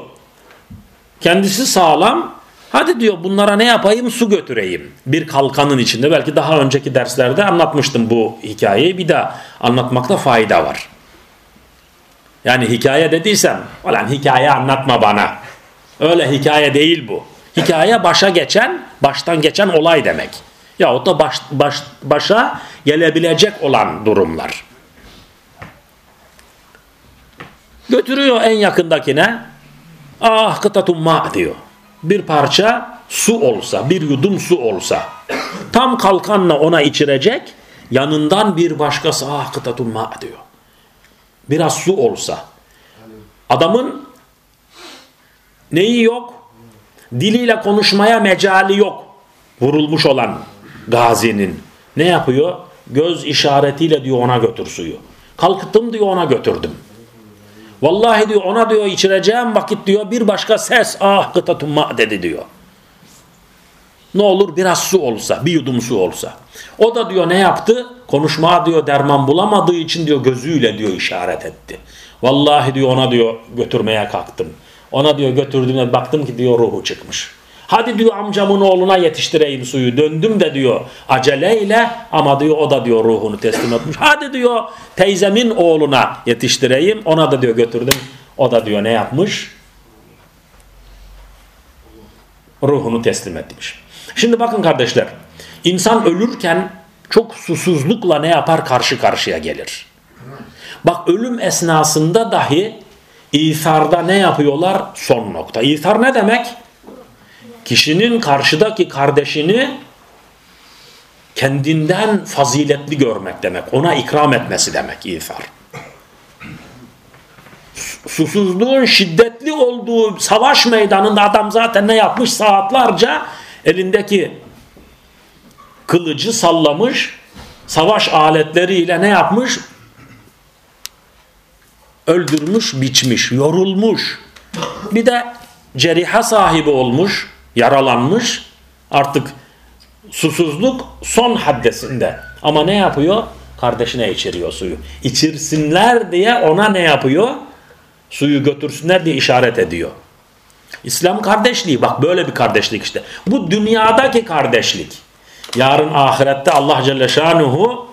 Kendisi sağlam, Hadi diyor bunlara ne yapayım? Su götüreyim. Bir kalkanın içinde. Belki daha önceki derslerde anlatmıştım bu hikayeyi. Bir daha anlatmakta fayda var. Yani hikaye dediysem, olan hikaye anlatma bana. Öyle hikaye değil bu. Hikaye başa geçen, baştan geçen olay demek. Yahut da baş, baş, başa gelebilecek olan durumlar. Götürüyor en yakındakine. Ah kıtatum ma diyor bir parça su olsa, bir yudum su olsa tam kalkanla ona içirecek yanından bir başkası ah kıtatun ma diyor. Biraz su olsa adamın neyi yok? Diliyle konuşmaya mecali yok. Vurulmuş olan gazinin. Ne yapıyor? Göz işaretiyle diyor ona götür suyu. Kalktım diyor ona götürdüm. Vallahi diyor ona diyor içireceğim vakit diyor bir başka ses ah kıtatumma dedi diyor. Ne olur biraz su olsa, bir yudum su olsa. O da diyor ne yaptı? Konuşmaya diyor derman bulamadığı için diyor gözüyle diyor işaret etti. Vallahi diyor ona diyor götürmeye kalktım. Ona diyor götürdüğümde baktım ki diyor ruhu çıkmış. Hadi diyor amcamın oğluna yetiştireyim suyu. Döndüm de diyor aceleyle ama diyor o da diyor ruhunu teslim etmiş. Hadi diyor teyzemin oğluna yetiştireyim. Ona da diyor götürdüm. O da diyor ne yapmış? Ruhunu teslim etmiş. Şimdi bakın kardeşler. İnsan ölürken çok susuzlukla ne yapar? Karşı karşıya gelir. Bak ölüm esnasında dahi İtharda ne yapıyorlar? Son nokta. İthar ne demek? Kişinin karşıdaki kardeşini kendinden faziletli görmek demek. Ona ikram etmesi demek İthar. Susuzluğun şiddetli olduğu savaş meydanında adam zaten ne yapmış? Saatlerce elindeki kılıcı sallamış, savaş aletleriyle ne yapmış? öldürmüş, biçmiş, yorulmuş. Bir de ceriha sahibi olmuş, yaralanmış. Artık susuzluk son haddesinde. Ama ne yapıyor? Kardeşine içiriyor suyu. İçirsinler diye ona ne yapıyor? Suyu götürsünler diye işaret ediyor. İslam kardeşliği bak böyle bir kardeşlik işte. Bu dünyadaki kardeşlik. Yarın ahirette Allah Celle Şanuhu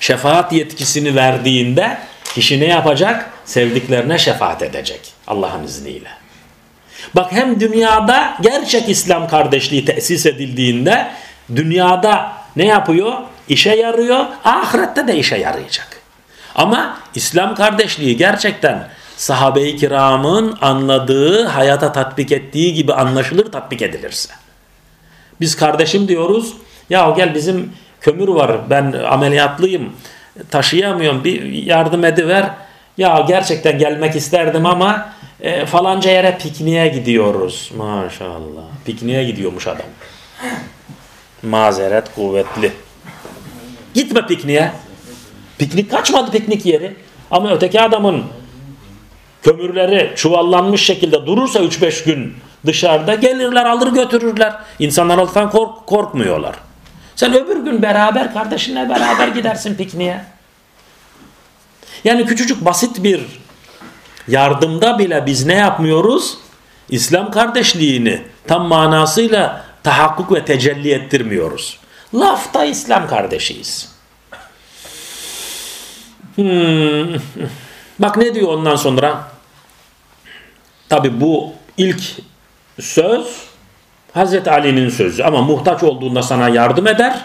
şefaat yetkisini verdiğinde Kişi ne yapacak? Sevdiklerine şefaat edecek. Allah'ın izniyle. Bak hem dünyada gerçek İslam kardeşliği tesis edildiğinde dünyada ne yapıyor? İşe yarıyor. Ahirette de işe yarayacak. Ama İslam kardeşliği gerçekten sahabe-i kiramın anladığı, hayata tatbik ettiği gibi anlaşılır, tatbik edilirse. Biz kardeşim diyoruz, ya gel bizim kömür var, ben ameliyatlıyım, taşıyamıyorum bir yardım ediver. Ya gerçekten gelmek isterdim ama e, falanca yere pikniğe gidiyoruz. Maşallah. Pikniğe gidiyormuş adam. Mazeret kuvvetli. Gitme pikniğe. Piknik kaçmadı piknik yeri. Ama öteki adamın kömürleri çuvallanmış şekilde durursa 3-5 gün dışarıda gelirler alır götürürler. İnsanlar altından kork korkmuyorlar. Sen öbür gün beraber kardeşinle beraber gidersin pikniğe. Yani küçücük basit bir yardımda bile biz ne yapmıyoruz? İslam kardeşliğini tam manasıyla tahakkuk ve tecelli ettirmiyoruz. Lafta İslam kardeşiyiz. Hmm. Bak ne diyor ondan sonra? Tabi bu ilk söz Hazreti Ali'nin sözü ama muhtaç olduğunda sana yardım eder.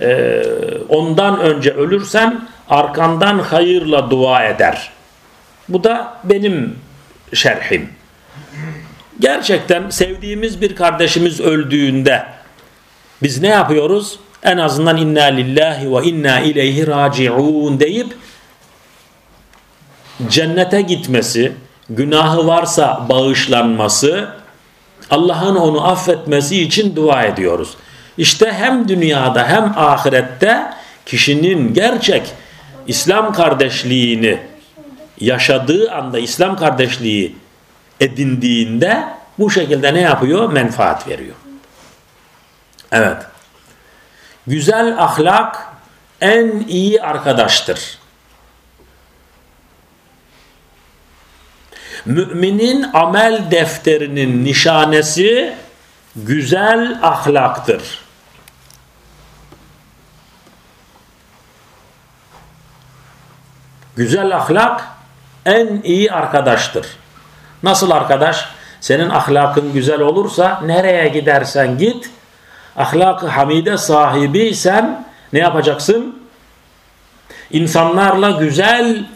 Ee, ondan önce ölürsen arkandan hayırla dua eder. Bu da benim şerhim. Gerçekten sevdiğimiz bir kardeşimiz öldüğünde biz ne yapıyoruz? En azından inna lillahi ve inna ileyhi raciun deyip cennete gitmesi, günahı varsa bağışlanması, Allah'ın onu affetmesi için dua ediyoruz. İşte hem dünyada hem ahirette kişinin gerçek İslam kardeşliğini yaşadığı anda İslam kardeşliği edindiğinde bu şekilde ne yapıyor? Menfaat veriyor. Evet. Güzel ahlak en iyi arkadaştır. Müminin amel defterinin nişanesi güzel ahlaktır. Güzel ahlak en iyi arkadaştır. Nasıl arkadaş? Senin ahlakın güzel olursa nereye gidersen git, ahlak-ı hamide sahibiysen ne yapacaksın? İnsanlarla güzel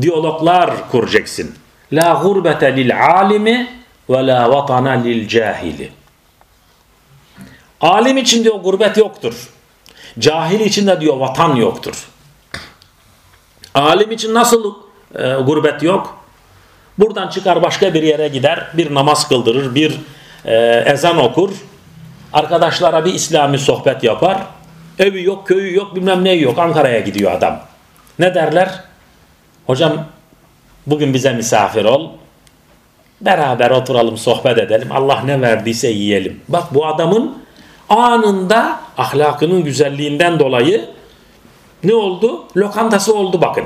diyaloglar kuracaksın. La gurbete lil alimi ve la vatana lil cahili. Alim için diyor gurbet yoktur. Cahil için de diyor vatan yoktur. Alim için nasıl e, gurbet yok? Buradan çıkar başka bir yere gider, bir namaz kıldırır, bir e, ezan okur, arkadaşlara bir İslami sohbet yapar. Evi yok, köyü yok, bilmem ne yok. Ankara'ya gidiyor adam. Ne derler? Hocam bugün bize misafir ol. Beraber oturalım, sohbet edelim. Allah ne verdiyse yiyelim. Bak bu adamın anında ahlakının güzelliğinden dolayı ne oldu? Lokantası oldu bakın.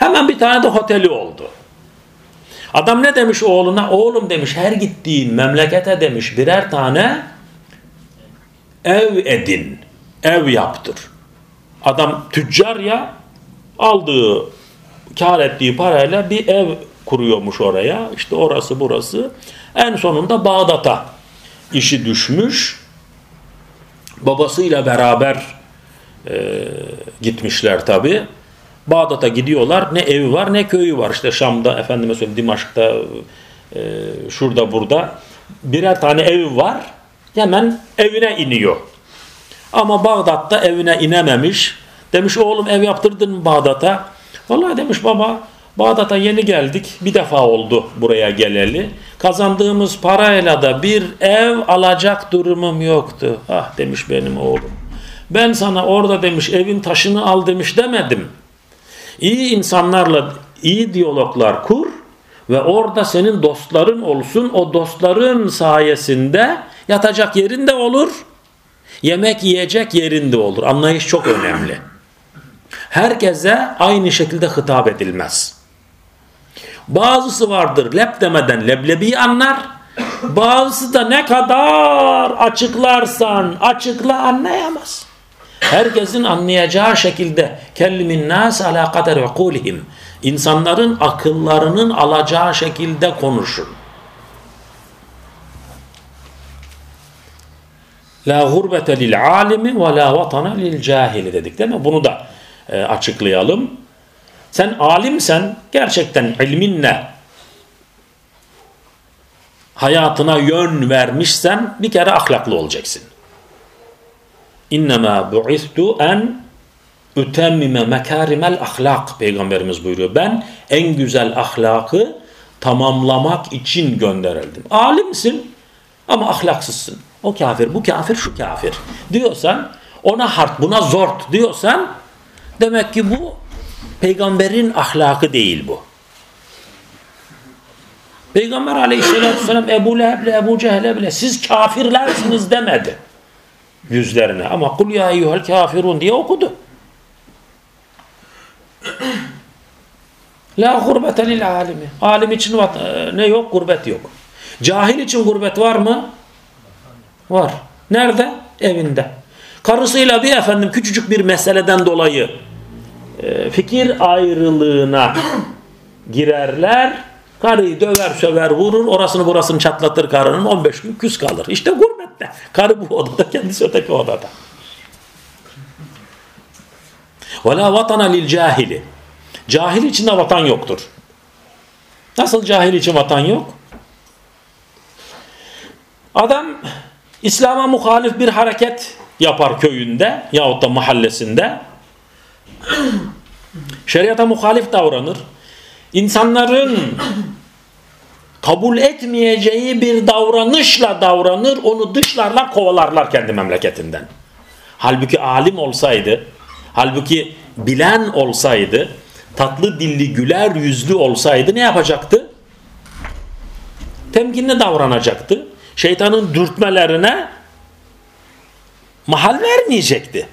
Hemen bir tane de oteli oldu. Adam ne demiş oğluna? Oğlum demiş her gittiğin memlekete demiş birer tane ev edin. Ev yaptır. Adam tüccar ya aldığı kar ettiği parayla bir ev kuruyormuş oraya. İşte orası burası. En sonunda Bağdat'a işi düşmüş. Babasıyla beraber e, gitmişler tabi. Bağdat'a gidiyorlar. Ne evi var ne köyü var. İşte Şam'da, efendime söyleyeyim Dimaşk'ta, e, şurada burada. Birer tane evi var. Hemen evine iniyor. Ama Bağdat'ta evine inememiş. Demiş oğlum ev yaptırdın mı Bağdat'a? Vallahi demiş baba Bağdat'a yeni geldik. Bir defa oldu buraya geleli. Kazandığımız parayla da bir ev alacak durumum yoktu. Ah demiş benim oğlum. Ben sana orada demiş evin taşını al demiş demedim. İyi insanlarla iyi diyaloglar kur ve orada senin dostların olsun. O dostların sayesinde yatacak yerin de olur. Yemek yiyecek yerinde olur. Anlayış çok önemli. Herkese aynı şekilde hitap edilmez. Bazısı vardır lep demeden leblebi anlar. Bazısı da ne kadar açıklarsan açıkla anlayamaz. Herkesin anlayacağı şekilde kellimin nas ala kader ukulihim. İnsanların akıllarının alacağı şekilde konuşun. La gurbete lil alimi ve la vatana lil cahili dedik değil mi? Bunu da e, açıklayalım. Sen alimsen gerçekten ilminle hayatına yön vermişsen bir kere ahlaklı olacaksın. İnnemâ bu'istu en ütemmime mekârimel ahlak peygamberimiz buyuruyor. Ben en güzel ahlakı tamamlamak için gönderildim. Alimsin ama ahlaksızsın. O kafir, bu kafir, şu kafir diyorsan ona hart, buna zort diyorsan demek ki bu peygamberin ahlakı değil bu. Peygamber aleyhissalatü vesselam Ebu Leheb'le Ebu Cehil'e siz kafirlersiniz demedi yüzlerine. Ama kul ya eyyuhel kafirun diye okudu. *clears throat* La gurbete lil alimi. Alim için ne yok? Gurbet yok. Cahil için gurbet var mı? Var. Nerede? Evinde. Karısıyla bir efendim küçücük bir meseleden dolayı e, fikir ayrılığına *clears throat* girerler. Karıyı döver söver vurur orasını burasını çatlatır karının 15 gün küs kalır. İşte gurbette. Karı bu odada kendisi öteki odada. Ve la vatana lil cahili. Cahil için vatan yoktur. Nasıl cahil için vatan yok? Adam İslam'a muhalif bir hareket yapar köyünde yahut da mahallesinde. *clears throat* Şeriata muhalif davranır. İnsanların kabul etmeyeceği bir davranışla davranır, onu dışlarlar, kovalarlar kendi memleketinden. Halbuki alim olsaydı, halbuki bilen olsaydı, tatlı dilli, güler yüzlü olsaydı ne yapacaktı? Temkinli davranacaktı. Şeytanın dürtmelerine mahal vermeyecekti.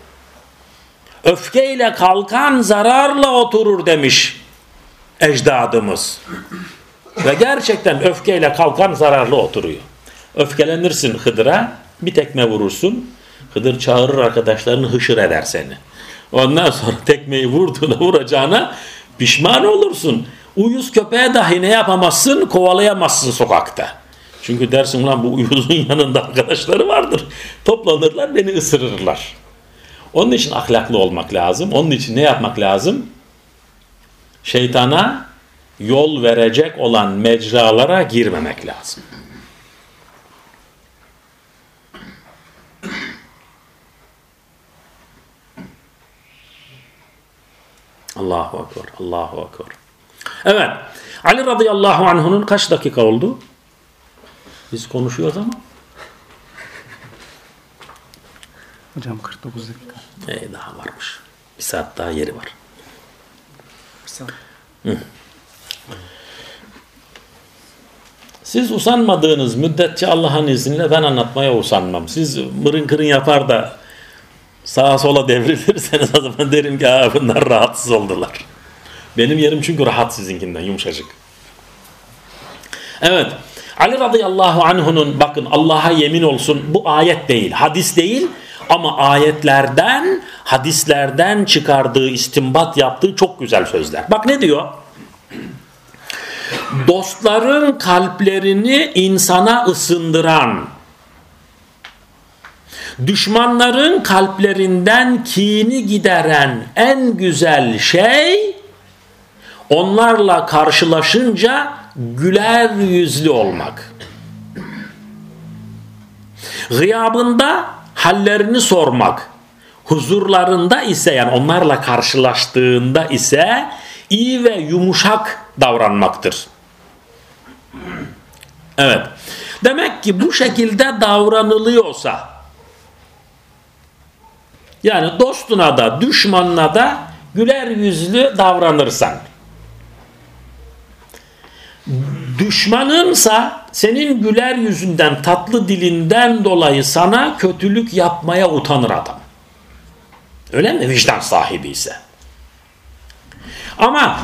Öfkeyle kalkan zararla oturur demiş ecdadımız. Ve gerçekten öfkeyle kalkan zararlı oturuyor. Öfkelenirsin Hıdır'a bir tekme vurursun. Hıdır çağırır arkadaşlarını hışır eder seni. Ondan sonra *laughs* tekmeyi vurduğuna vuracağına pişman olursun. Uyuz köpeğe dahi ne yapamazsın kovalayamazsın sokakta. Çünkü dersin lan bu uyuzun yanında arkadaşları vardır. Toplanırlar beni ısırırlar. Onun için ahlaklı olmak lazım. Onun için ne yapmak lazım? Şeytana yol verecek olan mecralara girmemek lazım. Allahu Ekber, Allahu Ekber. Evet, Ali radıyallahu anh'unun kaç dakika oldu? Biz konuşuyoruz ama. Hocam 49 dakika. Ee, daha varmış. Bir saat daha yeri var. Bir saat. Hı. Siz usanmadığınız müddetçe Allah'ın izniyle ben anlatmaya usanmam. Siz mırın kırın yapar da sağa sola devrilirseniz o zaman derim ki ha, bunlar rahatsız oldular. Benim yerim çünkü rahat sizinkinden yumuşacık. Evet. Ali radıyallahu anh'unun bakın Allah'a yemin olsun bu ayet değil, hadis değil ama ayetlerden, hadislerden çıkardığı, istimbat yaptığı çok güzel sözler. Bak ne diyor? Dostların kalplerini insana ısındıran, düşmanların kalplerinden kini gideren en güzel şey onlarla karşılaşınca güler yüzlü olmak. Gıyabında hallerini sormak. Huzurlarında ise yani onlarla karşılaştığında ise iyi ve yumuşak davranmaktır. Evet. Demek ki bu şekilde davranılıyorsa yani dostuna da düşmanına da güler yüzlü davranırsan düşmanınsa senin güler yüzünden tatlı dilinden dolayı sana kötülük yapmaya utanır adam. Öyle mi? Vicdan sahibi ise. Ama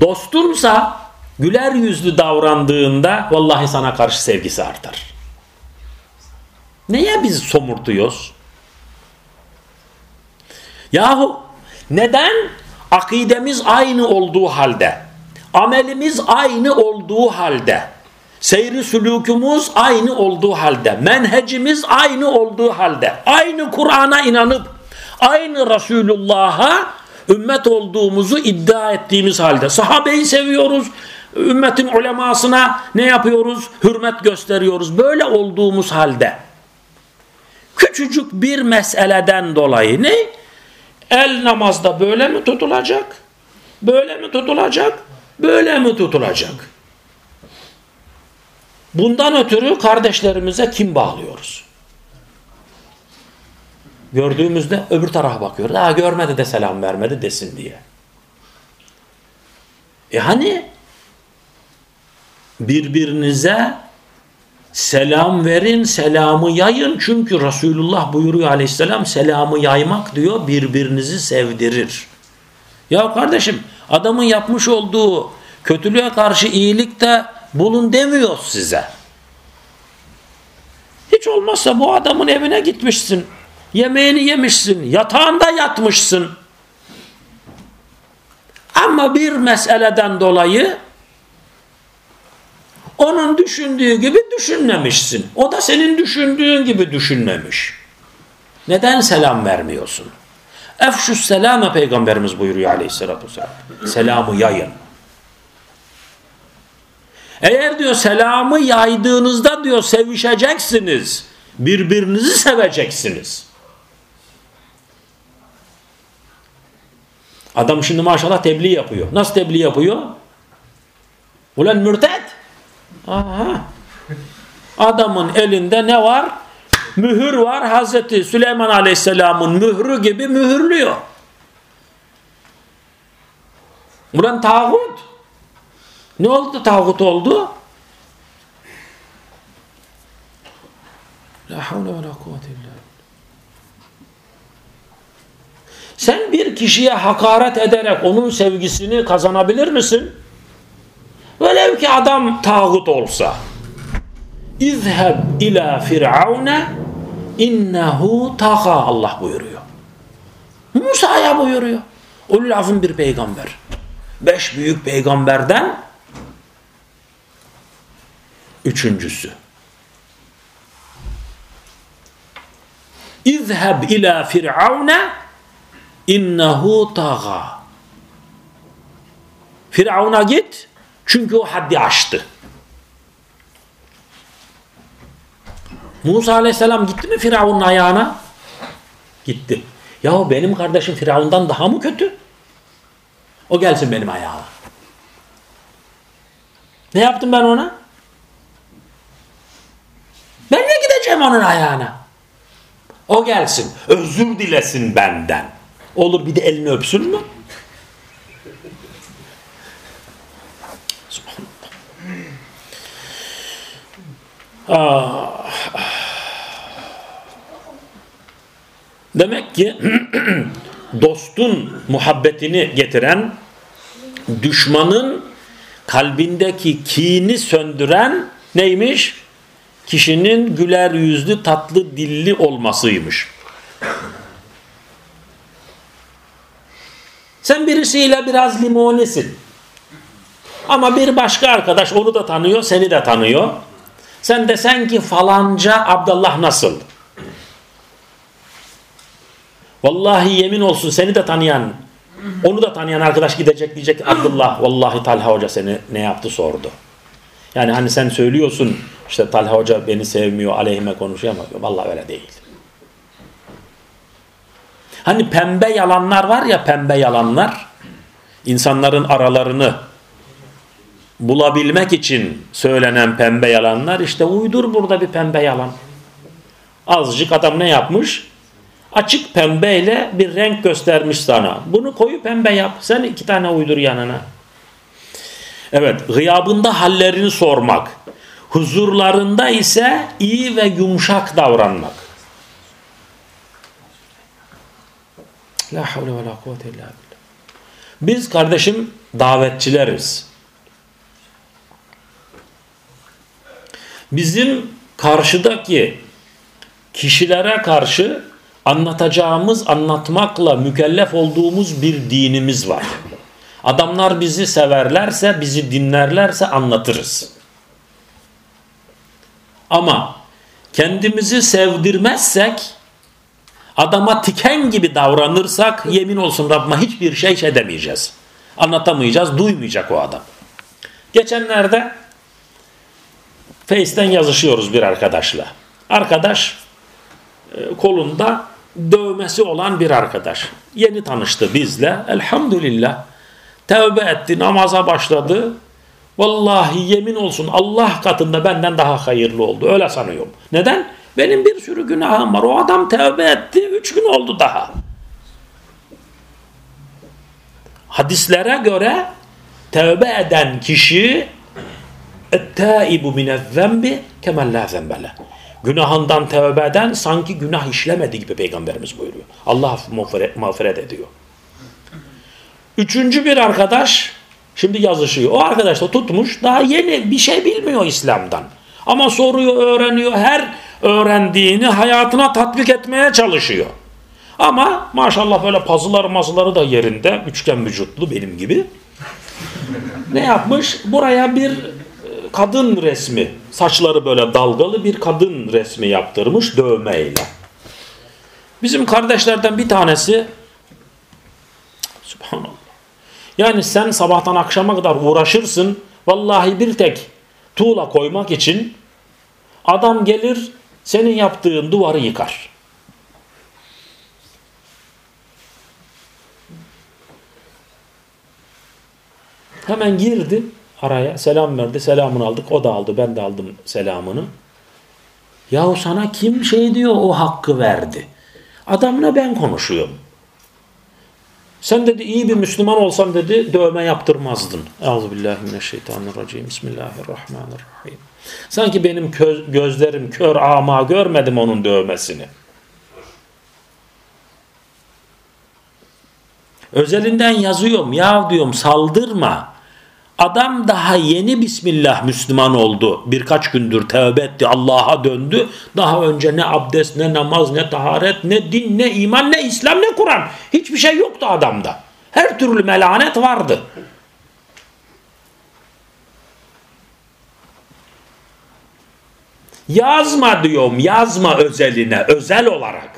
dostunsa güler yüzlü davrandığında vallahi sana karşı sevgisi artar. Neye biz somurtuyoruz? Yahu neden akidemiz aynı olduğu halde, amelimiz aynı olduğu halde, seyri sülükümüz aynı olduğu halde, menhecimiz aynı olduğu halde, aynı Kur'an'a inanıp, aynı Resulullah'a ümmet olduğumuzu iddia ettiğimiz halde, sahabeyi seviyoruz, ümmetin ulemasına ne yapıyoruz? Hürmet gösteriyoruz. Böyle olduğumuz halde, küçücük bir meseleden dolayı ne? El namazda böyle mi tutulacak? Böyle mi tutulacak? Böyle mi tutulacak? Bundan ötürü kardeşlerimize kim bağlıyoruz? Gördüğümüzde öbür tarafa bakıyoruz. Daha görmedi de selam vermedi desin diye. E hani birbirinize selam verin, selamı yayın. Çünkü Resulullah buyuruyor aleyhisselam selamı yaymak diyor birbirinizi sevdirir. Ya kardeşim adamın yapmış olduğu kötülüğe karşı iyilikte bulun demiyor size. Hiç olmazsa bu adamın evine gitmişsin. Yemeğini yemişsin. Yatağında yatmışsın. Ama bir meseleden dolayı onun düşündüğü gibi düşünmemişsin. O da senin düşündüğün gibi düşünmemiş. Neden selam vermiyorsun? Efşus selame peygamberimiz buyuruyor aleyhissalatü vesselam. Selamı yayın. Eğer diyor selamı yaydığınızda diyor sevişeceksiniz. Birbirinizi seveceksiniz. Adam şimdi maşallah tebliğ yapıyor. Nasıl tebliğ yapıyor? Ulan mürted. Aha. Adamın elinde ne var? Mühür var. Hazreti Süleyman Aleyhisselam'ın mührü gibi mühürlüyor. Ulan tağut. Ne oldu tağut oldu? La havle ve la kuvvete illa Sen bir kişiye hakaret ederek onun sevgisini kazanabilir misin? Velev ki adam tağut olsa. İzheb ila firavune innehu taga Allah buyuruyor. Musa'ya buyuruyor. O lafın bir peygamber. Beş büyük peygamberden üçüncüsü. İzheb ila firavune innehu taga. Firavun'a git çünkü o haddi aştı. Musa aleyhisselam gitti mi Firavun'un ayağına? Gitti. Ya benim kardeşim Firavun'dan daha mı kötü? O gelsin benim ayağıma. Ne yaptım ben ona? Ben ne gideceğim onun ayağına? O gelsin. Özür dilesin benden. Olur bir de elini öpsün mü? Ah. Demek ki *clears throat* dostun muhabbetini getiren, düşmanın kalbindeki kini söndüren neymiş? Kişinin güler yüzlü, tatlı dilli olmasıymış. Sen birisiyle biraz limonisin. Ama bir başka arkadaş onu da tanıyor, seni de tanıyor. Sen desen ki falanca Abdullah nasıl? Vallahi yemin olsun seni de tanıyan, onu da tanıyan arkadaş gidecek diyecek Abdullah vallahi Talha Hoca seni ne yaptı sordu. Yani hani sen söylüyorsun işte Talha Hoca beni sevmiyor, aleyhime konuşuyor ama vallahi öyle değil. Hani pembe yalanlar var ya pembe yalanlar insanların aralarını bulabilmek için söylenen pembe yalanlar işte uydur burada bir pembe yalan. Azıcık adam ne yapmış? Açık pembeyle bir renk göstermiş sana. Bunu koyu pembe yap. Sen iki tane uydur yanına. Evet, gıyabında hallerini sormak. Huzurlarında ise iyi ve yumuşak davranmak. La havle ve la kuvvete illa billah. Biz kardeşim davetçileriz. Bizim karşıdaki kişilere karşı anlatacağımız, anlatmakla mükellef olduğumuz bir dinimiz var. Adamlar bizi severlerse, bizi dinlerlerse anlatırız. Ama kendimizi sevdirmezsek, adama tiken gibi davranırsak yemin olsun Rabbime hiçbir şey edemeyeceğiz. Anlatamayacağız, duymayacak o adam. Geçenlerde Face'ten yazışıyoruz bir arkadaşla. Arkadaş e, kolunda dövmesi olan bir arkadaş. Yeni tanıştı bizle. Elhamdülillah. Tevbe etti, namaza başladı. Vallahi yemin olsun Allah katında benden daha hayırlı oldu. Öyle sanıyorum. Neden? Benim bir sürü günahım var. O adam tevbe etti. Üç gün oldu daha. Hadislere göre tevbe eden kişi ettaibu minezzembi kemel la zembele. Günahından tevbe eden sanki günah işlemedi gibi peygamberimiz buyuruyor. Allah mağfiret, mağfiret ediyor. Üçüncü bir arkadaş şimdi yazışıyor. O arkadaş da tutmuş daha yeni bir şey bilmiyor İslam'dan. Ama soruyor, öğreniyor. Her öğrendiğini hayatına tatbik etmeye çalışıyor. Ama maşallah böyle pazıları mazıları da yerinde. Üçgen vücutlu benim gibi. ne yapmış? Buraya bir kadın resmi, saçları böyle dalgalı bir kadın resmi yaptırmış dövmeyle. Bizim kardeşlerden bir tanesi Subhanallah. Yani sen sabahtan akşama kadar uğraşırsın. Vallahi bir tek tuğla koymak için adam gelir senin yaptığın duvarı yıkar. Hemen girdi araya selam verdi. Selamını aldık. O da aldı. Ben de aldım selamını. Yahu sana kim şey diyor o hakkı verdi. Adamla ben konuşuyorum. Sen dedi iyi bir Müslüman olsam dedi dövme yaptırmazdın. Euzubillahimineşşeytanirracim. Bismillahirrahmanirrahim. Sanki benim gözlerim kör ama görmedim onun dövmesini. Özelinden yazıyorum. Ya diyorum saldırma. Adam daha yeni Bismillah Müslüman oldu. Birkaç gündür tevbe etti. Allah'a döndü. Daha önce ne abdest, ne namaz, ne taharet, ne din, ne iman, ne İslam, ne Kur'an. Hiçbir şey yoktu adamda. Her türlü melanet vardı. Yazma diyorum. Yazma özeline. Özel olarak.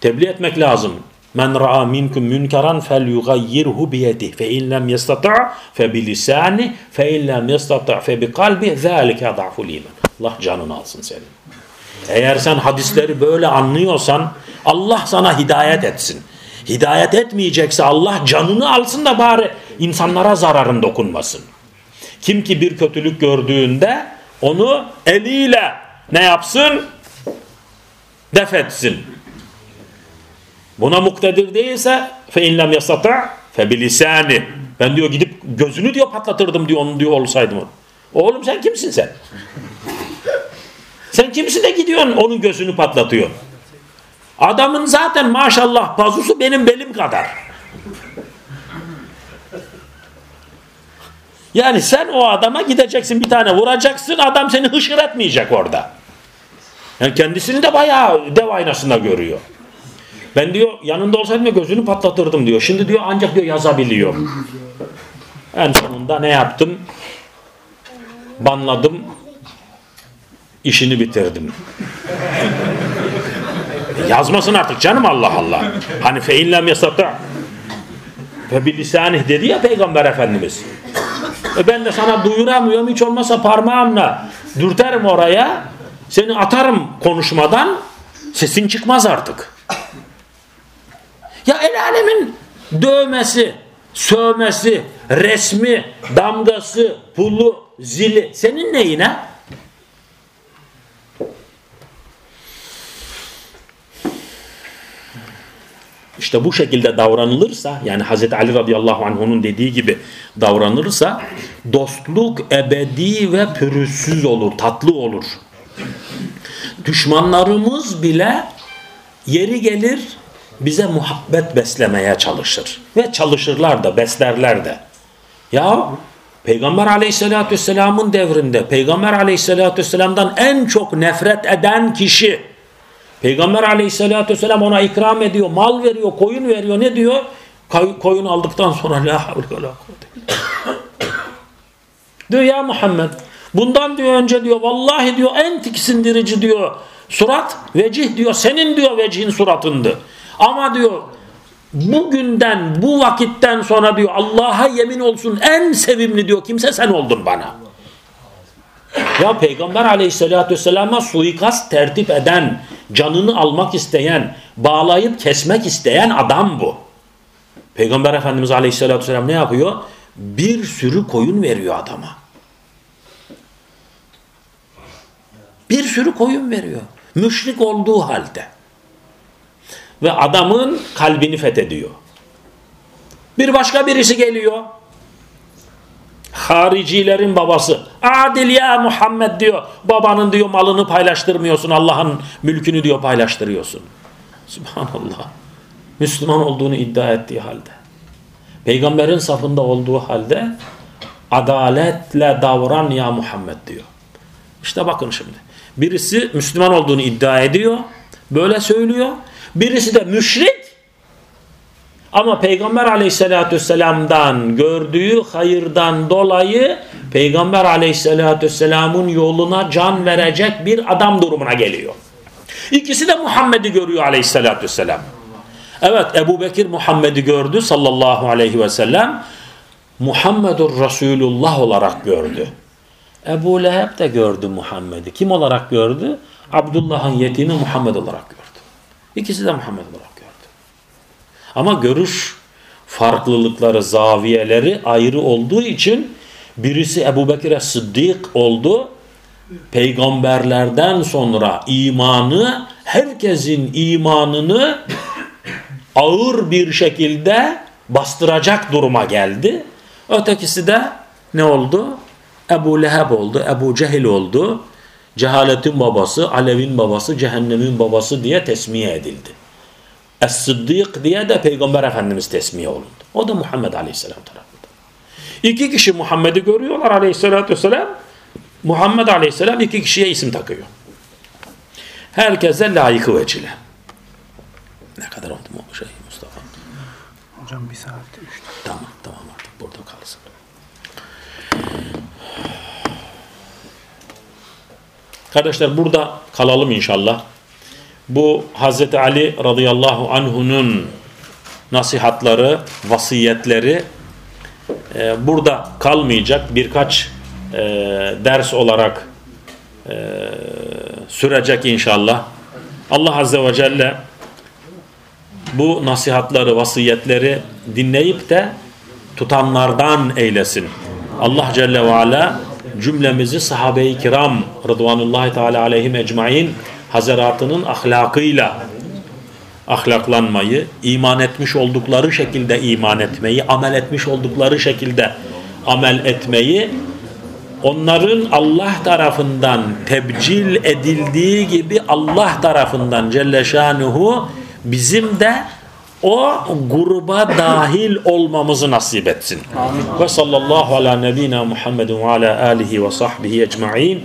Tebliğ etmek lazım. Men ra'a minkum münkeran felyughayyirhu biyedihi fe in lem yestata' fe bilisani fe in lem yestata' fe bi kalbi zalika da'ful iman. Allah canını alsın senin. Eğer sen hadisleri böyle anlıyorsan Allah sana hidayet etsin. Hidayet etmeyecekse Allah canını alsın da bari insanlara zararın dokunmasın. Kim ki bir kötülük gördüğünde onu eliyle ne yapsın? Def etsin. Buna muktedir değilse fe inlem yasata fe bilisani. Ben diyor gidip gözünü diyor patlatırdım diyor onun diyor olsaydım. Oğlum sen kimsin sen? Sen kimsin de gidiyorsun onun gözünü patlatıyorsun. Adamın zaten maşallah pazusu benim belim kadar. Yani sen o adama gideceksin bir tane vuracaksın adam seni hışır etmeyecek orada. Yani kendisini de bayağı dev aynasında görüyor. Ben diyor yanında olsaydım gözünü patlatırdım diyor. Şimdi diyor ancak diyor yazabiliyor. En sonunda ne yaptım? Banladım. işini bitirdim. Yazmasın artık canım Allah Allah. Hani feinlem yasata ve bilisanih dedi ya Peygamber Efendimiz. E ben de sana duyuramıyorum hiç olmazsa parmağımla dürterim oraya. Seni atarım konuşmadan sesin çıkmaz artık. Ya el alemin dövmesi, sövmesi, resmi, damgası, pulu, zili senin neyine? İşte bu şekilde davranılırsa yani Hz. Ali radıyallahu anh'unun dediği gibi davranılırsa dostluk ebedi ve pürüzsüz olur, tatlı olur. Düşmanlarımız bile yeri gelir bize muhabbet beslemeye çalışır. Ve çalışırlar da beslerler de. Ya Peygamber aleyhissalatü vesselamın devrinde Peygamber aleyhissalatü vesselamdan en çok nefret eden kişi Peygamber aleyhissalatü vesselam ona ikram ediyor, mal veriyor, koyun veriyor. Ne diyor? Koy, koyun aldıktan sonra la havle la Diyor ya Muhammed bundan diyor önce diyor vallahi diyor en tiksindirici diyor surat vecih diyor senin diyor vecihin suratındı. Ama diyor bugünden bu vakitten sonra diyor Allah'a yemin olsun en sevimli diyor kimse sen oldun bana. Ya Peygamber aleyhissalatü vesselama suikast tertip eden, canını almak isteyen, bağlayıp kesmek isteyen adam bu. Peygamber Efendimiz aleyhissalatü vesselam ne yapıyor? Bir sürü koyun veriyor adama. Bir sürü koyun veriyor. Müşrik olduğu halde. Ve adamın kalbini fethediyor. Bir başka birisi geliyor haricilerin babası. Adil ya Muhammed diyor. Babanın diyor malını paylaştırmıyorsun. Allah'ın mülkünü diyor paylaştırıyorsun. Subhanallah. Müslüman olduğunu iddia ettiği halde. Peygamberin safında olduğu halde adaletle davran ya Muhammed diyor. İşte bakın şimdi. Birisi Müslüman olduğunu iddia ediyor. Böyle söylüyor. Birisi de müşrik ama Peygamber aleyhissalatü vesselam'dan gördüğü hayırdan dolayı Peygamber aleyhissalatü vesselamın yoluna can verecek bir adam durumuna geliyor. İkisi de Muhammed'i görüyor aleyhissalatü vesselam. Evet Ebu Bekir Muhammed'i gördü sallallahu aleyhi ve sellem. Muhammedur Resulullah olarak gördü. Ebu Leheb de gördü Muhammed'i. Kim olarak gördü? Abdullah'ın yetimi Muhammed olarak gördü. İkisi de Muhammed olarak. Ama görüş farklılıkları, zaviyeleri ayrı olduğu için birisi Ebu Bekir'e Sıddık oldu. Peygamberlerden sonra imanı, herkesin imanını ağır bir şekilde bastıracak duruma geldi. Ötekisi de ne oldu? Ebu Leheb oldu, Ebu Cehil oldu. Cehaletin babası, Alev'in babası, cehennemin babası diye tesmiye edildi. Es-Sıddık diye de Peygamber Efendimiz tesmiye olundu. O da Muhammed Aleyhisselam tarafından. İki kişi Muhammed'i görüyorlar Aleyhisselatü Vesselam. Muhammed Aleyhisselam iki kişiye isim takıyor. Herkese layıkı vecile. Ne kadar oldu mu şey Mustafa? Hocam bir saatte üç Tamam tamam artık burada kalsın. Kardeşler burada kalalım inşallah bu Hazreti Ali radıyallahu anhunun nasihatları, vasiyetleri e, burada kalmayacak. Birkaç e, ders olarak e, sürecek inşallah. Allah azze ve celle bu nasihatları, vasiyetleri dinleyip de tutanlardan eylesin. Allah Celle ve Ala cümlemizi sahabe-i kiram rıdvanullahi teala aleyhim ecmain hazaratının ahlakıyla ahlaklanmayı, iman etmiş oldukları şekilde iman etmeyi, amel etmiş oldukları şekilde amel etmeyi onların Allah tarafından tebcil edildiği gibi Allah tarafından Celle Şanuhu bizim de o gruba dahil olmamızı nasip etsin. Ve sallallahu ala nebina Muhammedin ve ala alihi ve sahbihi ecma'in